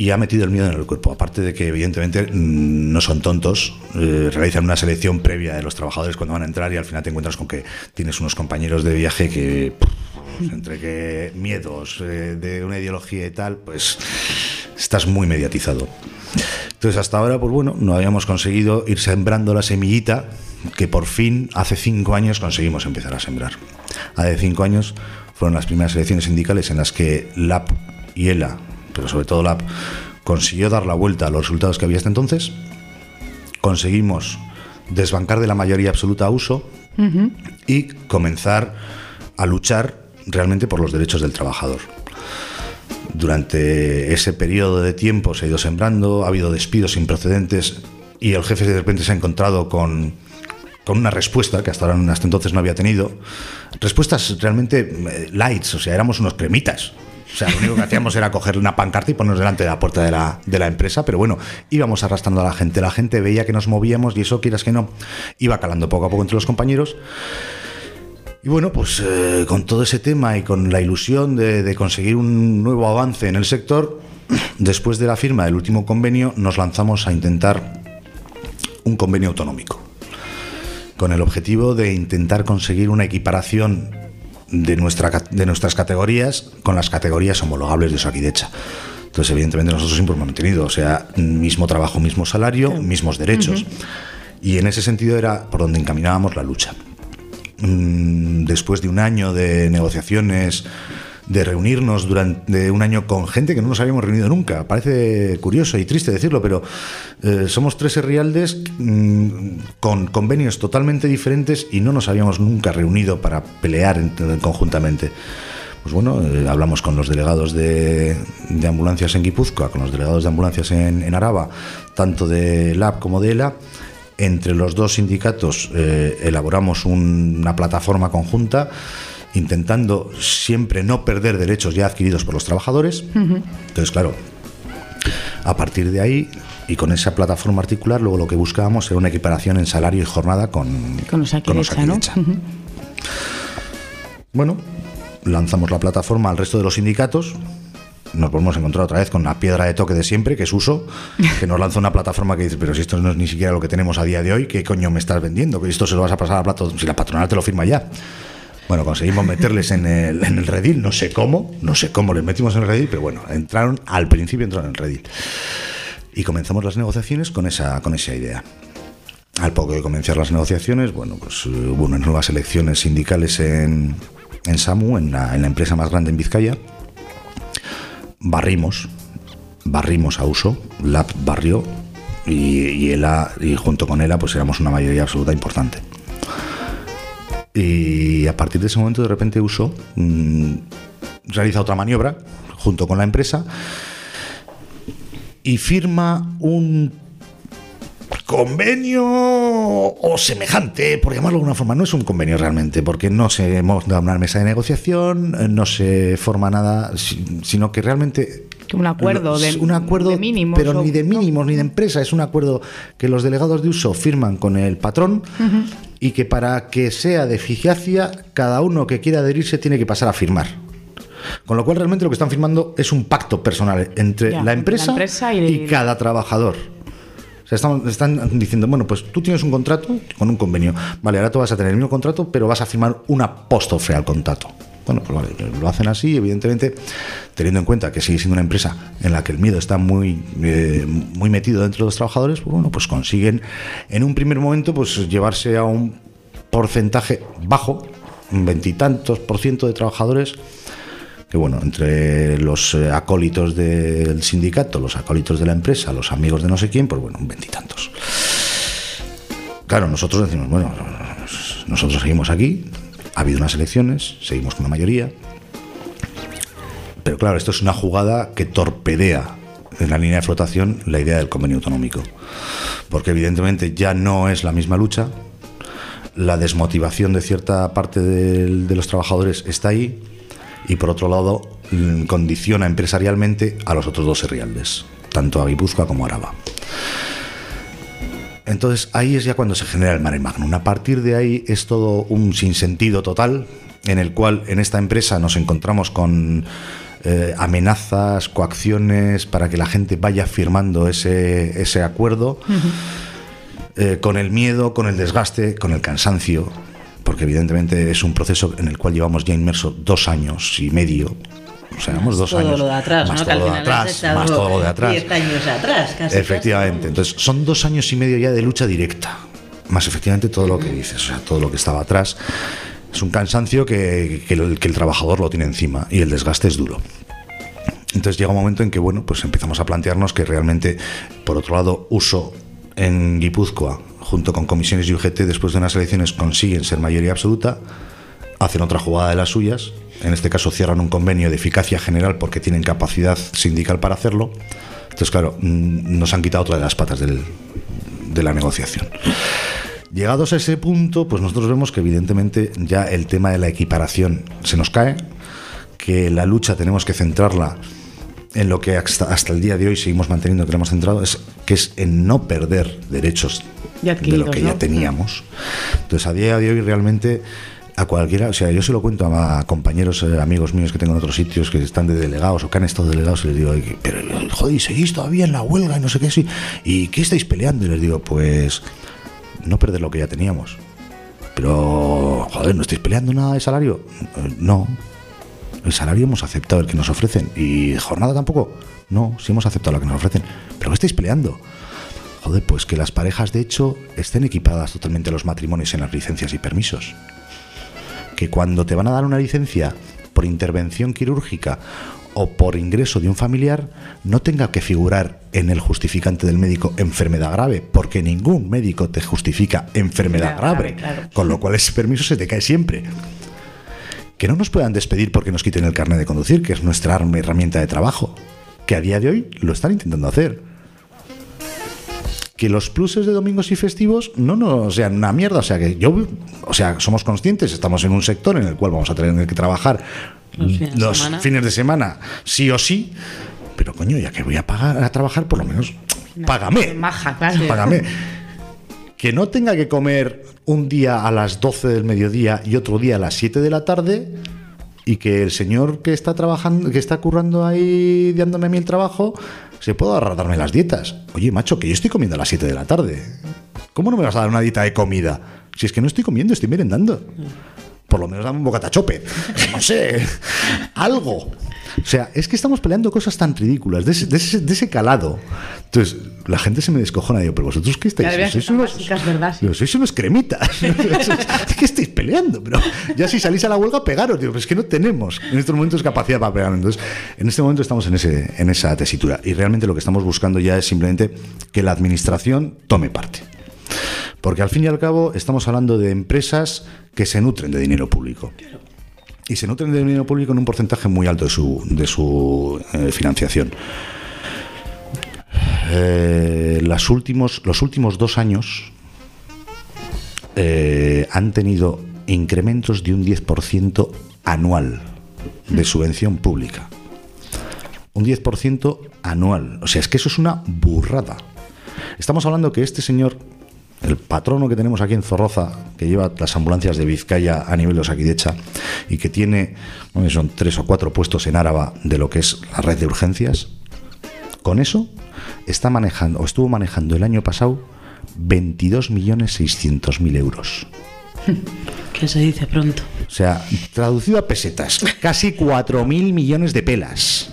y ha metido el miedo en el cuerpo. Aparte de que, evidentemente, mm, no son tontos, eh, realizan una selección previa de los trabajadores cuando van a entrar y al final te encuentras con que tienes unos compañeros de viaje que, entre que miedos eh, de una ideología y tal, pues estás muy mediatizado. Entonces hasta ahora, pues bueno, no habíamos conseguido ir sembrando la semillita que por fin hace cinco años conseguimos empezar a sembrar. Hace cinco años fueron las primeras elecciones sindicales en las que LAP y ELA, pero sobre todo LAP, consiguió dar la vuelta a los resultados que había hasta entonces. Conseguimos desbancar de la mayoría absoluta a uso y comenzar a luchar realmente por los derechos del trabajador. Durante ese periodo de tiempo se ha ido sembrando, ha habido despidos sin precedentes y el jefe de repente se ha encontrado con, con una respuesta que hasta, ahora, hasta entonces no había tenido. Respuestas realmente eh, lights, o sea, éramos unos cremitas. O sea, lo único que hacíamos era coger una pancarta y ponernos delante de la puerta de la, de la empresa, pero bueno, íbamos arrastrando a la gente. La gente veía que nos movíamos y eso, quieras que no, iba calando poco a poco entre los compañeros. Y bueno, pues eh, con todo ese tema y con la ilusión de, de conseguir un nuevo avance en el sector, después de la firma del último convenio, nos lanzamos a intentar un convenio autonómico, con el objetivo de intentar conseguir una equiparación de, nuestra, de nuestras categorías con las categorías homologables de Osakidecha. Entonces, evidentemente, nosotros siempre hemos mantenido, o sea, mismo trabajo, mismo salario, mismos derechos. Y en ese sentido era por donde encaminábamos la lucha. Mm, Después de un año de negociaciones, de reunirnos durante un año con gente que no nos habíamos reunido nunca. Parece curioso y triste decirlo, pero eh, somos tres herrialdes mm, con convenios totalmente diferentes y no nos habíamos nunca reunido para pelear en- conjuntamente. Pues bueno, eh, hablamos con los delegados de, de ambulancias en Guipúzcoa, con los delegados de ambulancias en, en Araba, tanto de LAB como de ELA. Entre los dos sindicatos eh, elaboramos un- una plataforma conjunta intentando siempre no perder derechos ya adquiridos por los trabajadores. Entonces, claro, a partir de ahí y con esa plataforma articular, luego lo que buscábamos era una equiparación en salario y jornada con, Con ¿no? Osakidecha. Bueno, lanzamos la plataforma al resto de los sindicatos. Nos volvemos a encontrar otra vez con la piedra de toque de siempre, que es uso, que nos lanza una plataforma que dice, pero si esto no es ni siquiera lo que tenemos a día de hoy, ¿qué coño me estás vendiendo? Que esto se lo vas a pasar a plato, si la patronal te lo firma ya. Bueno, conseguimos meterles en el, en el redil, no sé cómo, no sé cómo les metimos en el redil, pero bueno, entraron, al principio entraron en el redil. Y comenzamos las negociaciones con esa, con esa idea. Al poco de comenzar las negociaciones, bueno, pues eh, hubo unas nuevas elecciones sindicales en, en SAMU, en la, en la empresa más grande en Vizcaya. Barrimos, barrimos a uso, LAP barrió y, y y junto con ELA, pues éramos una mayoría absoluta importante. Y a partir de ese momento, de repente, Uso mm, realiza otra maniobra junto con la empresa y firma un convenio o semejante, por llamarlo de alguna forma. No es un convenio realmente, porque no se monta una mesa de negociación, no se forma nada, si- sino que realmente Un acuerdo de, es un acuerdo de mínimos. pero o- ni de mínimos ni de empresa, es un acuerdo que los delegados de uso firman con el patrón y que para que sea de eficacia, cada uno que quiera adherirse tiene que pasar a firmar. Con lo cual realmente lo que están firmando es un pacto personal entre Ya, la empresa, la empresa y- y cada trabajador. Sea, están, están diciendo, bueno, pues tú tienes un contrato con un convenio. Vale, ahora tú vas a tener el mismo contrato, pero vas a firmar un apóstrofe al contrato. Bueno, pues vale, lo hacen así, evidentemente, teniendo en cuenta que sigue siendo una empresa en la que el miedo está muy, eh, muy metido dentro de los trabajadores, pues bueno, pues consiguen en un primer momento pues llevarse a un porcentaje bajo, un veintitantos por ciento de trabajadores que bueno, entre los eh, acólitos del sindicato, los acólitos de la empresa, los amigos de no sé quién, pues bueno, un veintitantos. Claro, nosotros decimos, bueno, nosotros seguimos aquí, ha habido unas elecciones, seguimos con la mayoría, pero claro, esto es una jugada que torpedea en la línea de flotación la idea del convenio autonómico, porque evidentemente ya no es la misma lucha, la desmotivación de cierta parte de los trabajadores está ahí, y por otro lado mm, condiciona empresarialmente a los otros dos herrialdes, tanto a Guipúzcoa como a Araba. Entonces ahí es ya cuando se genera el mare magnum. A partir de ahí es todo un sinsentido total en el cual en esta empresa nos encontramos con eh, amenazas, coacciones para que la gente vaya firmando ese, ese acuerdo, eh, con el miedo, con el desgaste, con el cansancio, porque evidentemente es un proceso en el cual llevamos ya inmerso dos años y medio O sea, éramos dos todo años. lo de atrás, más ¿no? todo lo de atrás, más todo lo de atrás. 10 años atrás, casi. Efectivamente. Entonces, son dos años y medio ya de lucha directa. Más efectivamente todo lo que dices, o sea, todo lo que estaba atrás. Es un cansancio que, que el, que el trabajador lo tiene encima y el desgaste es duro. Entonces llega un momento en que, bueno, pues empezamos a plantearnos que realmente, por otro lado, uso en Guipúzcoa, junto con comisiones y UGT, después de unas elecciones consiguen ser mayoría absoluta, hacen otra jugada de las suyas, en este caso cierran un convenio de eficacia general porque tienen capacidad sindical para hacerlo. Entonces, claro, mm, nos han quitado otra de las patas de la negociación. Llegados a ese punto, pues nosotros vemos que evidentemente ya el tema de la equiparación se nos cae, que la lucha tenemos que centrarla en lo que hasta, hasta el día de hoy seguimos manteniendo que lo hemos centrado, es, que es en no perder derechos Ya de lo que ¿no? ya teníamos. Entonces, a día de hoy realmente a cualquiera, o sea, yo se lo cuento a, compañeros, eh, amigos míos que tengo en otros sitios que están de delegados o que han estado delegados y les digo, "Oye, pero joder, ¿y seguís todavía en la huelga y no sé qué, sí, ¿y qué estáis peleando? Y les digo, pues no perder lo que ya teníamos. Pero, joder, ¿no estáis peleando nada de salario? "Eh, No. El salario hemos aceptado el que nos ofrecen. ¿Y jornada tampoco? No, sí hemos aceptado lo que nos ofrecen. ¿Pero qué estáis peleando? Joder, pues que las parejas de hecho estén equipadas totalmente los matrimonios en las licencias y permisos. Que cuando te van a dar una licencia por intervención quirúrgica o por ingreso de un familiar, no tenga que figurar en el justificante del médico enfermedad grave, porque ningún médico te justifica enfermedad grave, claro. con lo cual ese permiso se te cae siempre. Que no nos puedan despedir porque nos quiten el carnet de conducir, que es nuestra arma- herramienta de trabajo, que a día de hoy lo están intentando hacer que los pluses de domingos y festivos no nos sean una mierda. O sea, que yo, o sea, somos conscientes, estamos en un sector en el cual vamos a tener que trabajar Los fines de semana. fines de semana, sí o sí. Pero coño, ya que voy a pagar a trabajar, por lo menos, págame. Maja, claro. Págame. Que no tenga que comer un día a las 12 del mediodía y otro día a las 7 de la tarde y que el señor que está trabajando, que está currando ahí dándome a mí el trabajo, se pueda ahorrar darme las dietas. Oye, macho, que yo estoy comiendo a las 7 de la tarde. ¿Cómo no me vas a dar una dieta de comida? Si es que no estoy comiendo, estoy merendando. Por lo menos dame un bocata chope. No sé, algo. O sea, es que estamos peleando cosas tan ridículas, de ese, de ese- de ese calado. Entonces, la gente se me descojona. Digo, pero vosotros qué estáis? ¿Sois unos, básicas, ¿verdad? Digo, sois unos cremitas. ¿Qué estáis peleando? Pero ya si salís a la huelga, pegaros. Digo, pero es que no tenemos en estos momentos capacidad para pegar. Entonces, en este momento estamos en, ese, en esa tesitura. Y realmente lo que estamos buscando ya es simplemente que la administración tome parte. Porque al fin y al cabo estamos hablando de empresas que se nutren de dinero público. Y se nutren de dinero público en un porcentaje muy alto de su, de su eh, financiación. Eh, las últimos, los últimos dos años eh, han tenido incrementos de un 10% anual de subvención pública. Un 10% anual. O sea, es que eso es una burrada. Estamos hablando que este señor, el patrono que tenemos aquí en Zorroza, que lleva las ambulancias de Vizcaya a nivel de Osakidecha y que tiene, bueno, son tres o cuatro puestos en Áraba de lo que es la red de urgencias, con eso está manejando, o estuvo manejando el año pasado 22.600.000 euros. Que se dice pronto. O sea, traducido a pesetas, casi 4.000 millones de pelas.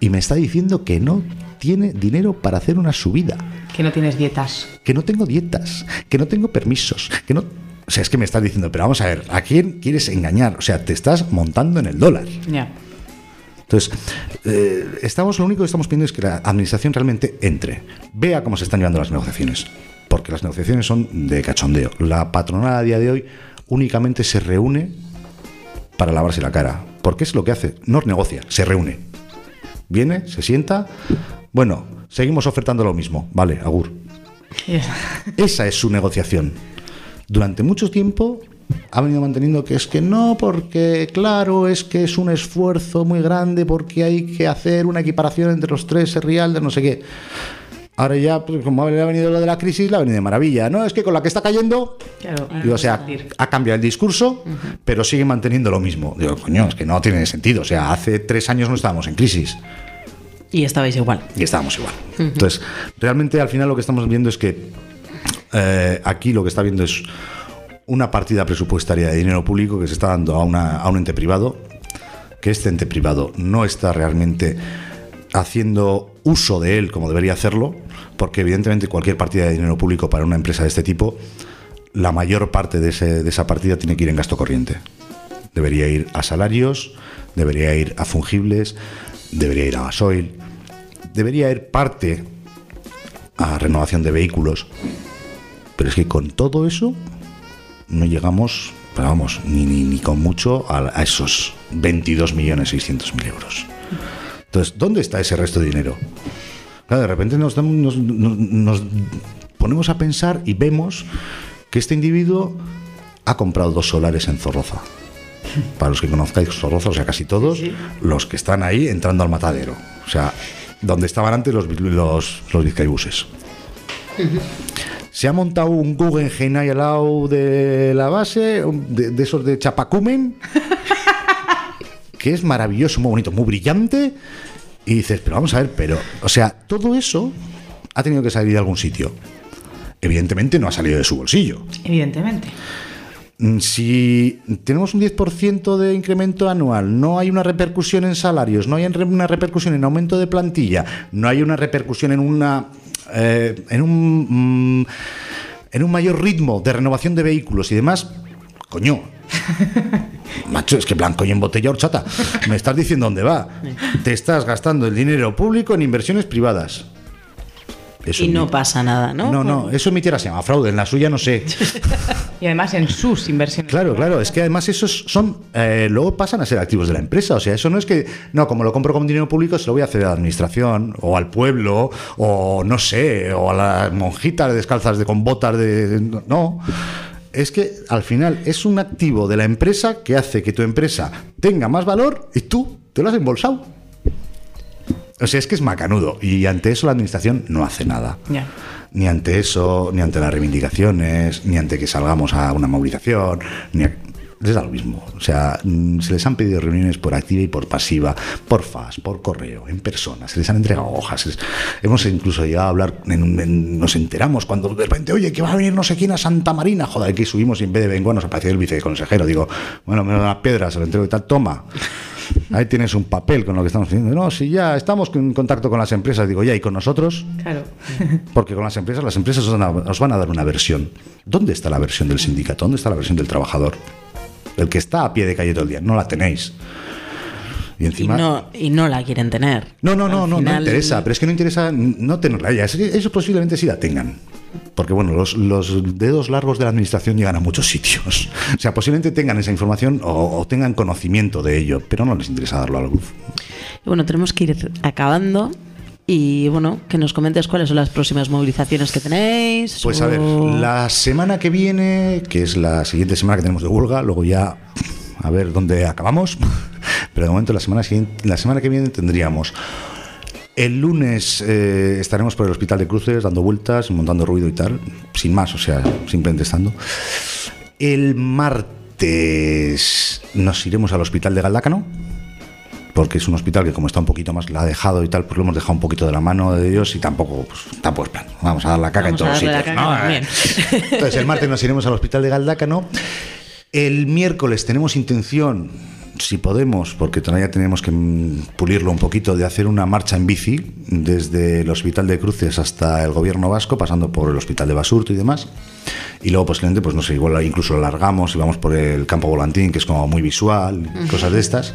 Y me está diciendo que no tiene dinero para hacer una subida, Que no tienes dietas. que no tengo dietas, que no tengo permisos, que no... O sea, es que me estás diciendo, pero vamos a ver, ¿a quién quieres engañar? O sea, te estás montando en el dólar. Ya. Entonces, eh, estamos, lo único que estamos pidiendo es que la administración realmente entre, vea cómo se están llevando las negociaciones, porque las negociaciones son de cachondeo. La patronal a día de hoy únicamente se reúne para lavarse la cara, porque es lo que hace, no negocia, se reúne. Viene, se sienta, bueno, seguimos ofertando lo mismo, vale, agur. Esa es su negociación. Durante mucho tiempo ha venido manteniendo que es que no, porque claro, es que es un esfuerzo muy grande, porque hay que hacer una equiparación entre los tres Rialdes, no sé qué. Ahora ya, pues, como le ha venido lo de la crisis, le ha venido de maravilla. No, es que con la que está cayendo, Claro. digo, o sea, ha cambiado el discurso, pero sigue manteniendo lo mismo. Digo, coño, es que no tiene sentido. O sea, hace tres años no estábamos en crisis Y estabais igual. y estábamos igual. Entonces, realmente al final lo que estamos viendo es que eh, aquí lo que está viendo es una partida presupuestaria de dinero público que se está dando a, una, a un ente privado que este ente privado no está realmente haciendo uso de él como debería hacerlo, porque evidentemente cualquier partida de dinero público para una empresa de este tipo, la mayor parte de, ese- de esa partida tiene que ir en gasto corriente. Debería ir a salarios, debería ir a fungibles, debería ir a gasoil, debería ir parte a renovación de vehículos. Pero es que con todo eso no llegamos, pero vamos, ni, ni, ni con mucho a, a esos 22.600.000 euros. Entonces, ¿dónde está ese resto de dinero? De repente nos- nos ponemos a pensar y vemos que este individuo ha comprado dos solares en Zorroza. Para los que conozcáis Zorroza, o sea, casi todos, los que están ahí entrando al matadero. O sea, donde estaban antes los, los, los Vizcaibuses. Se ha montado un Guggenheim ahí al lado de la base, de esos de Chapacumen, que es maravilloso, muy bonito, muy brillante. Y dices, pero vamos a ver, pero, o sea, todo eso ha tenido que salir de algún sitio. Evidentemente no ha salido de su bolsillo. Evidentemente. Mm, Si tenemos un 10% de incremento anual, no hay una repercusión en salarios, no hay una repercusión en aumento de plantilla, no hay una repercusión en una eh, en un mm, en un mayor ritmo de renovación de vehículos y demás, coño. Macho, es que blanco y en botella horchata. Me estás diciendo dónde va. Te estás gastando el dinero público en inversiones privadas. Eso y no mi- pasa nada, ¿no? No, no, eso en mi tierra se llama fraude, en la suya no sé. Y además en sus inversiones. Claro, claro, es que además esos son, eh, luego pasan a ser activos de la empresa, o sea, eso no es que, no, como lo compro con dinero público, se lo voy a hacer a la administración, o al pueblo, o no sé, o a las monjitas descalzas de con botas de... No, es que al final es un activo de la empresa que hace que tu empresa tenga más valor y tú te lo has embolsado. O sea, es que es macanudo, y ante eso la administración no hace nada ni ante eso, ni ante las reivindicaciones, ni ante que salgamos a una movilización, ni a- les da lo mismo. O sea, mm, se les han pedido reuniones por activa y por pasiva, por fax, por correo, en persona, se les han entregado hojas. les- hemos incluso llegado a hablar, en un- en- nos enteramos cuando de repente, oye, que va a venir no sé quién a Santa Marina, joder, aquí subimos y en vez de vengo nos apareció el viceconsejero. Digo, bueno, me da una piedra, se lo entrego y tal, toma. Ahí tienes un papel con lo que estamos haciendo. No, si ya estamos en contacto con las empresas, digo, ya, ¿y con nosotros? Claro. Porque con las empresas, las empresas os van, a, os van a dar una versión. ¿Dónde está la versión del sindicato? ¿Dónde está la versión del trabajador? El que está a pie de calle todo el día. No la tenéis. Y Y encima. no, y no la quieren tener. No, no, no, no, no final- interesa, pero es que no interesa no tenerla ya. Eso posiblemente sí la tengan. Porque bueno, los, los dedos largos de la administración llegan a muchos sitios. O sea, posiblemente tengan esa información o, o tengan conocimiento de ello, pero no les interesa darlo a la luz. Y bueno, tenemos que ir acabando. Y bueno, que nos comentes cuáles son las próximas movilizaciones que tenéis. Pues a ver, la semana que viene, que es la siguiente semana que tenemos de huelga, luego ya a ver dónde acabamos. Pero de momento la semana siguiente, la semana que viene tendríamos el lunes eh, estaremos por el Hospital de Cruces dando vueltas, montando ruido y tal, sin más, o sea, simplemente estando. El martes nos iremos al Hospital de Galdácano, porque es un hospital que como está un poquito más la ha dejado y tal, pues lo hemos dejado un poquito de la mano de Dios y tampoco, pues, tampoco es plan. Vamos a dar la caca Vamos en todos sitios. ¿no? también. Entonces el martes nos iremos al hospital de Galdácano. El miércoles tenemos intención, si podemos, porque todavía tenemos que mm, pulirlo un poquito, de hacer una marcha en bici desde el Hospital de Cruces hasta el Gobierno Vasco, pasando por el Hospital de Basurto y demás. Y luego posiblemente, pues no sé, igual incluso lo alargamos y vamos por el Campo Volantín, que es como muy visual, cosas de estas.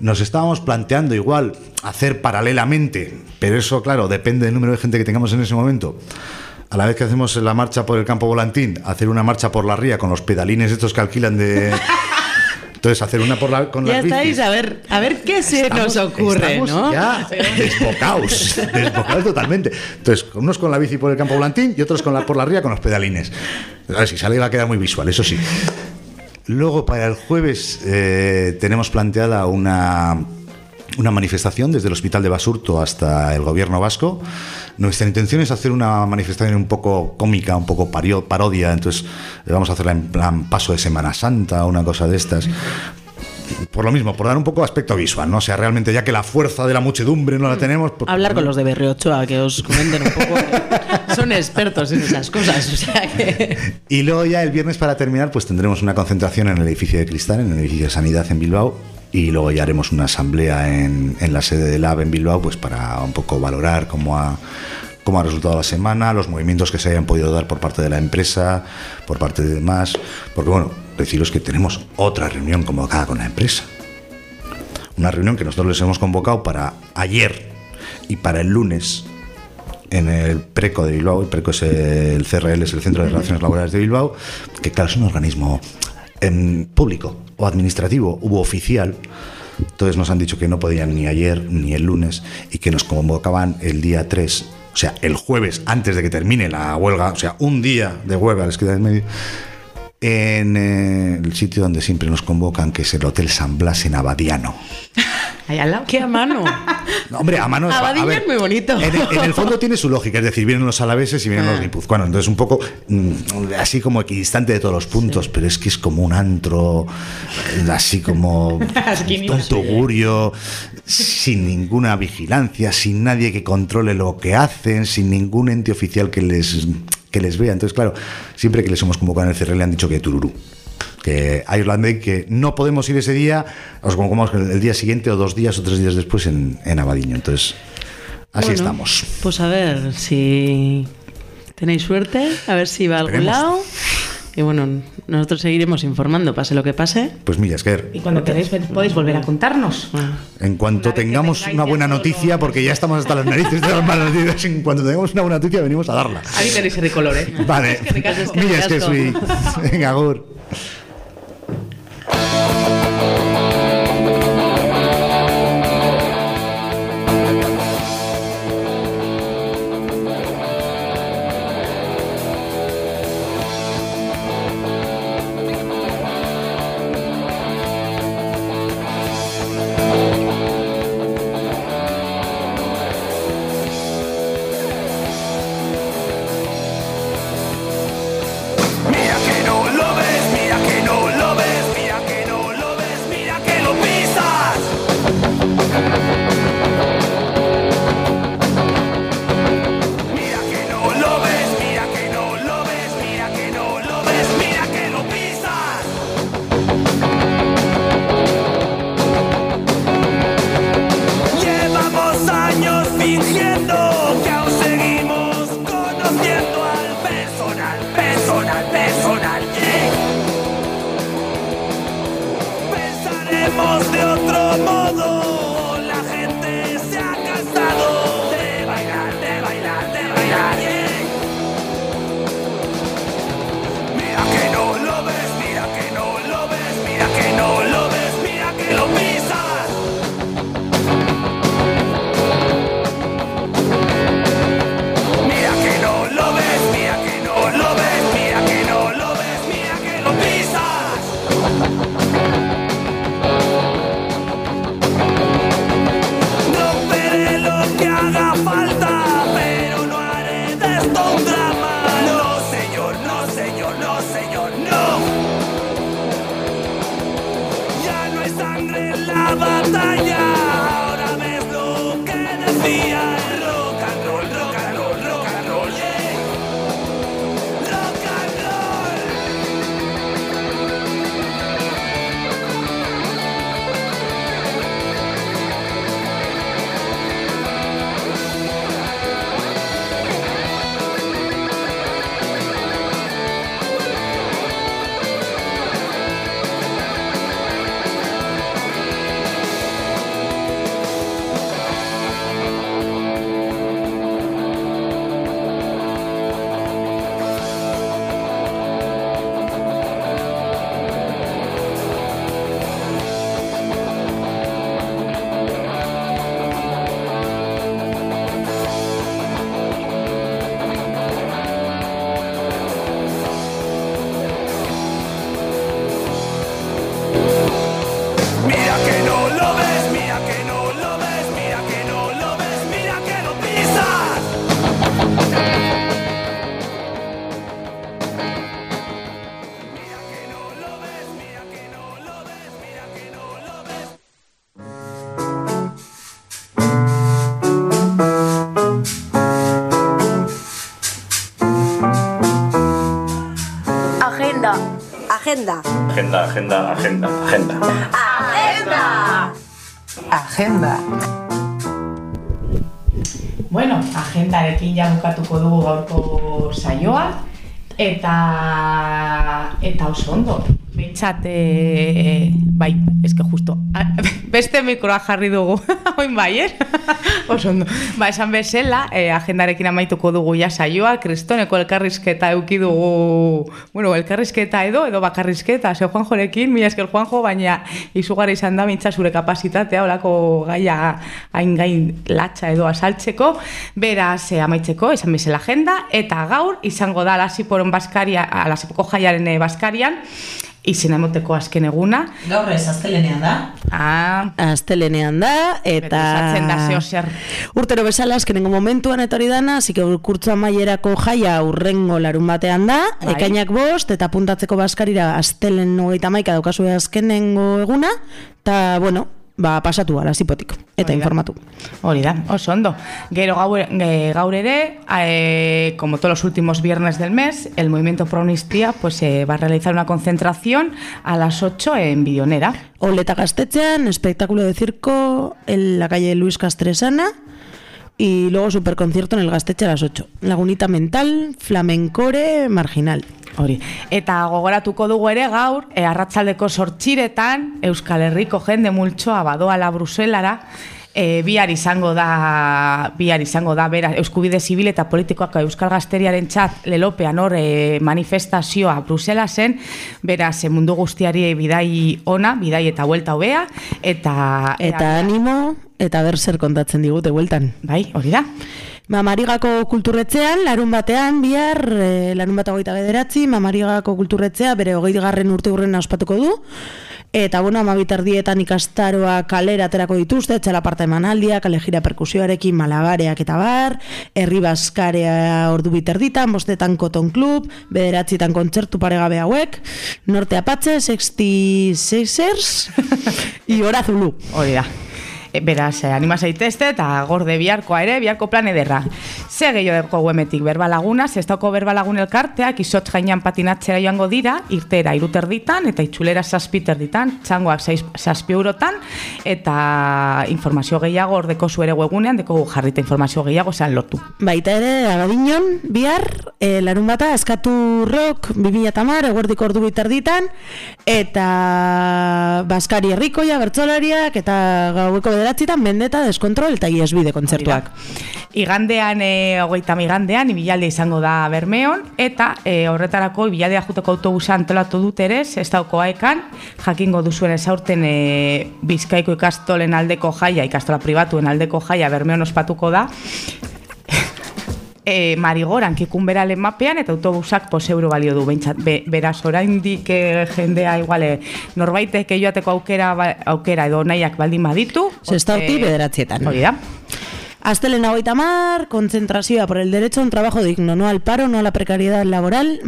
Nos estábamos planteando igual hacer paralelamente, pero eso, claro, depende del número de gente que tengamos en ese momento. A la vez que hacemos la marcha por el campo volantín, hacer una marcha por la ría con los pedalines estos que alquilan de. Entonces, hacer una por la, con Ya las estáis, bicis. a ver, a ver qué se Estamos- nos ocurre, ¿no? Ya desbocaos, desbocaos totalmente. Entonces, unos con la bici por el campo volantín y otros con la, por la ría con los pedalines. A ver, si sale va a quedar muy visual, eso sí. Luego, para el jueves, eh, tenemos planteada una, una manifestación desde el Hospital de Basurto hasta el Gobierno Vasco. Nuestra intención es hacer una manifestación un poco cómica, un poco pario- parodia. Entonces, eh, vamos a hacerla en plan paso de Semana Santa, una cosa de estas por lo mismo, por dar un poco aspecto visual, ¿no? O sea, realmente ya que la fuerza de la muchedumbre no la tenemos... pues- Hablar con los de Berriochoa, que os comenten un poco. Son expertos en esas cosas, o sea que. Y luego ya el viernes para terminar, pues tendremos una concentración en el edificio de Cristal, en el edificio de Sanidad en Bilbao, y luego ya haremos una asamblea en, en la sede del AB en Bilbao pues para un poco valorar cómo ha, cómo ha resultado la semana, los movimientos que se hayan podido dar por parte de la empresa, por parte de demás, porque bueno, deciros que tenemos otra reunión convocada con la empresa. Una reunión que nosotros les hemos convocado para ayer y para el lunes en el PRECO de Bilbao. El PRECO es el CRL, es el Centro de Relaciones Laborales de Bilbao, que claro, es un organismo em, público o administrativo u oficial. Entonces nos han dicho que no podían ni ayer ni el lunes y que nos convocaban el día 3, o sea, el jueves antes de que termine la huelga, o sea, un día de huelga les queda en medio, en el sitio donde siempre nos convocan, que es el Hotel San Blas en Abadiano. Ahí al lado. ¿Qué a mano? No, hombre, a mano es- a Abadiño ver, es muy bonito. En el, en el fondo tiene su lógica, es decir, vienen los alaveses y vienen Ah. los guipuzcoanos. Entonces, un poco mm, así como equidistante de todos los puntos, pero es que es como un antro, así como Asquinito. un tugurio, sin ninguna vigilancia, sin nadie que controle lo que hacen, sin ningún ente oficial que les, que les vea. Entonces, claro, siempre que les hemos convocado en el CRL le han dicho que tururú. Que a Irlanda y que no podemos ir ese día, os convocamos el día siguiente o dos días o tres días después en, en Abadiño. Entonces, así Bueno, estamos. Pues a ver si tenéis suerte, a ver si va a algún lado. Y bueno, nosotros seguiremos informando, pase lo que pase. Pues mira, Y cuando queréis podéis volver a contarnos. en cuanto tengamos una buena noticia, porque ya estamos hasta las narices de las malas noticias, en cuanto tengamos una buena noticia venimos a darla. Ahí tenéis el color, ¿eh? Vale, ricasco, qué mira, es que soy. Venga, Agur. Agenda. Agenda. Agenda, agenda, agenda. Bueno, agendarekin ja bukatuko dugu gaurko saioa eta eta oso ondo. Behintzat, e, bai, eske justo, a- beste mikroa jarri dugu, oin bai, eh? Oso ondo. Ba, esan bezala, e, agendarekin amaituko dugu ja saioa, kristoneko elkarrizketa euki dugu, bueno, elkarrizketa edo, edo bakarrizketa, ze Juanjorekin, mila esker Juanjo, baina izugarri izan da mintza zure kapasitatea, olako gaia hain gain latxa edo asaltzeko, beraz e, amaitzeko, esan bezala agenda, eta gaur izango da lasiporon baskaria, lasipoko jaiaren eh, baskarian, izena emoteko azken eguna. Gaur ez, aztelenean da. Ah, Astelenean da, eta... Betizatzen da zeo zer. Urtero bezala, azkenengo momentuan etorri dana, así que kurtzu amaierako jaia urrengo larun batean da, Bai. ekainak bost, eta puntatzeko baskarira astelen hogeita maika daukazue azkenengo eguna, eta, bueno, ba, pasatu ala zipotik, eta Hori informatu. Hori da, oso ondo. Gero gaur, gaur ere, eh, como todos los últimos viernes del mes, el Movimiento Pro Amnistía pues, eh, va a realizar una concentración a las 8 en Bidonera. Oleta Gaztetxean, espectáculo de circo en la calle Luis Castresana y luego superconcierto en el Gaztetxe a las 8. Lagunita Mental, Flamencore, Marginal. Hori. Eta gogoratuko dugu ere gaur, e, arratzaldeko sortxiretan, Euskal Herriko jende multsoa badoala Bruselara, e, bihar izango da bihar izango da bera Euskubide Zibil eta Politikoak Euskal Gazteriaren txat lelopean hor e, manifestazioa Bruselasen, beraz e, mundu guztiari bidai ona, bidai eta buelta hobea, eta... Eta animo, eta ber zer kontatzen digute bueltan. Bai, hori da. Mamarigako kulturretzean, larun batean, bihar, e, larun bat bederatzi, Mamarigako kulturretzea bere hogei garren urte hurren ospatuko du. Eta, bueno, amabitardietan ikastaroa kalera aterako dituzte, etxala parte emanaldia, kalejira perkusioarekin, malabareak eta bar, herri baskarea ordu biterditan, bostetan Cotton Club, bederatzitan kontzertu paregabe hauek, Norte Apache, 66ers, y Hora Zulu. Hori da. E, beraz, eh, anima zaitezte eta gorde biharkoa ere, biharko plan ederra. Ze gehiago guemetik berba laguna, zestako berba lagun elkarteak izotz gainean patinatzera joango dira, irtera iruterditan eta itxulera zazpiterditan, txangoak zazpi eurotan, eta informazio gehiago ordeko zuere webunean, deko jarrita informazio gehiago zean lortu. Baita ere, agadinon, bihar, e, larun bata, eskatu rock, 2000 tamar, eguerdiko ordu bitarditan, eta Baskari herrikoia, bertzolariak, eta gaueko bederatzitan, bendeta, deskontrol, eta iesbide kontzertuak. Igandean, e, hogeita igandean, ibilalde izango da Bermeon, eta e, horretarako ibialdea juteko autobusa antolatu dut ere, ez dauko jakingo duzuen ezaurten e, Bizkaiko ikastolen aldeko jaia, ikastola pribatuen aldeko jaia Bermeon ospatuko da, e, marigoran kikun beralen mapean eta autobusak pos euro balio du behintzat. Be, beraz oraindik e, jendea igual e, norbaitek joateko aukera ba- aukera edo nahiak baldin baditu. Sestauti e, bederatzietan. Hori da. Astelena hogeita mar, concentración por el derecho a un trabajo digno, no al paro, no a la precariedad laboral,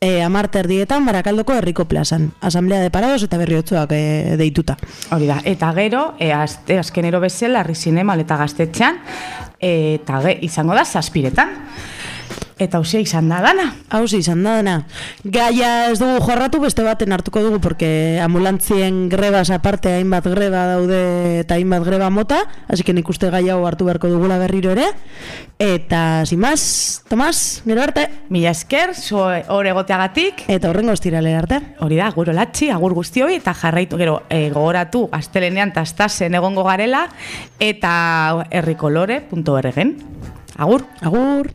e, amarte erdietan, barakaldoko herriko plazan. Asamblea de parados eta berriotzuak e, deituta. Hori da, eta gero, e, azte, azkenero bezala, herri zinema eta gaztetxean, e, eta ge, izango da, zazpiretan. Eta hausia izan da dana. Hauzi izan da dena. Gaia ez dugu jorratu, beste baten hartuko dugu, porque ambulantzien grebas aparte hainbat greba daude eta hainbat greba mota, así que nik uste gai hau hartu beharko dugula berriro ere. Eta, sin más, Tomas, gero arte. Mila esker, zo hor egoteagatik. Eta horrengo estirale arte. Hori da, guro latxi, agur guztioi, eta jarraitu, gero, e, gogoratu, astelenean tastasen egongo garela, eta herrikolore.orgen. Agur. Agur.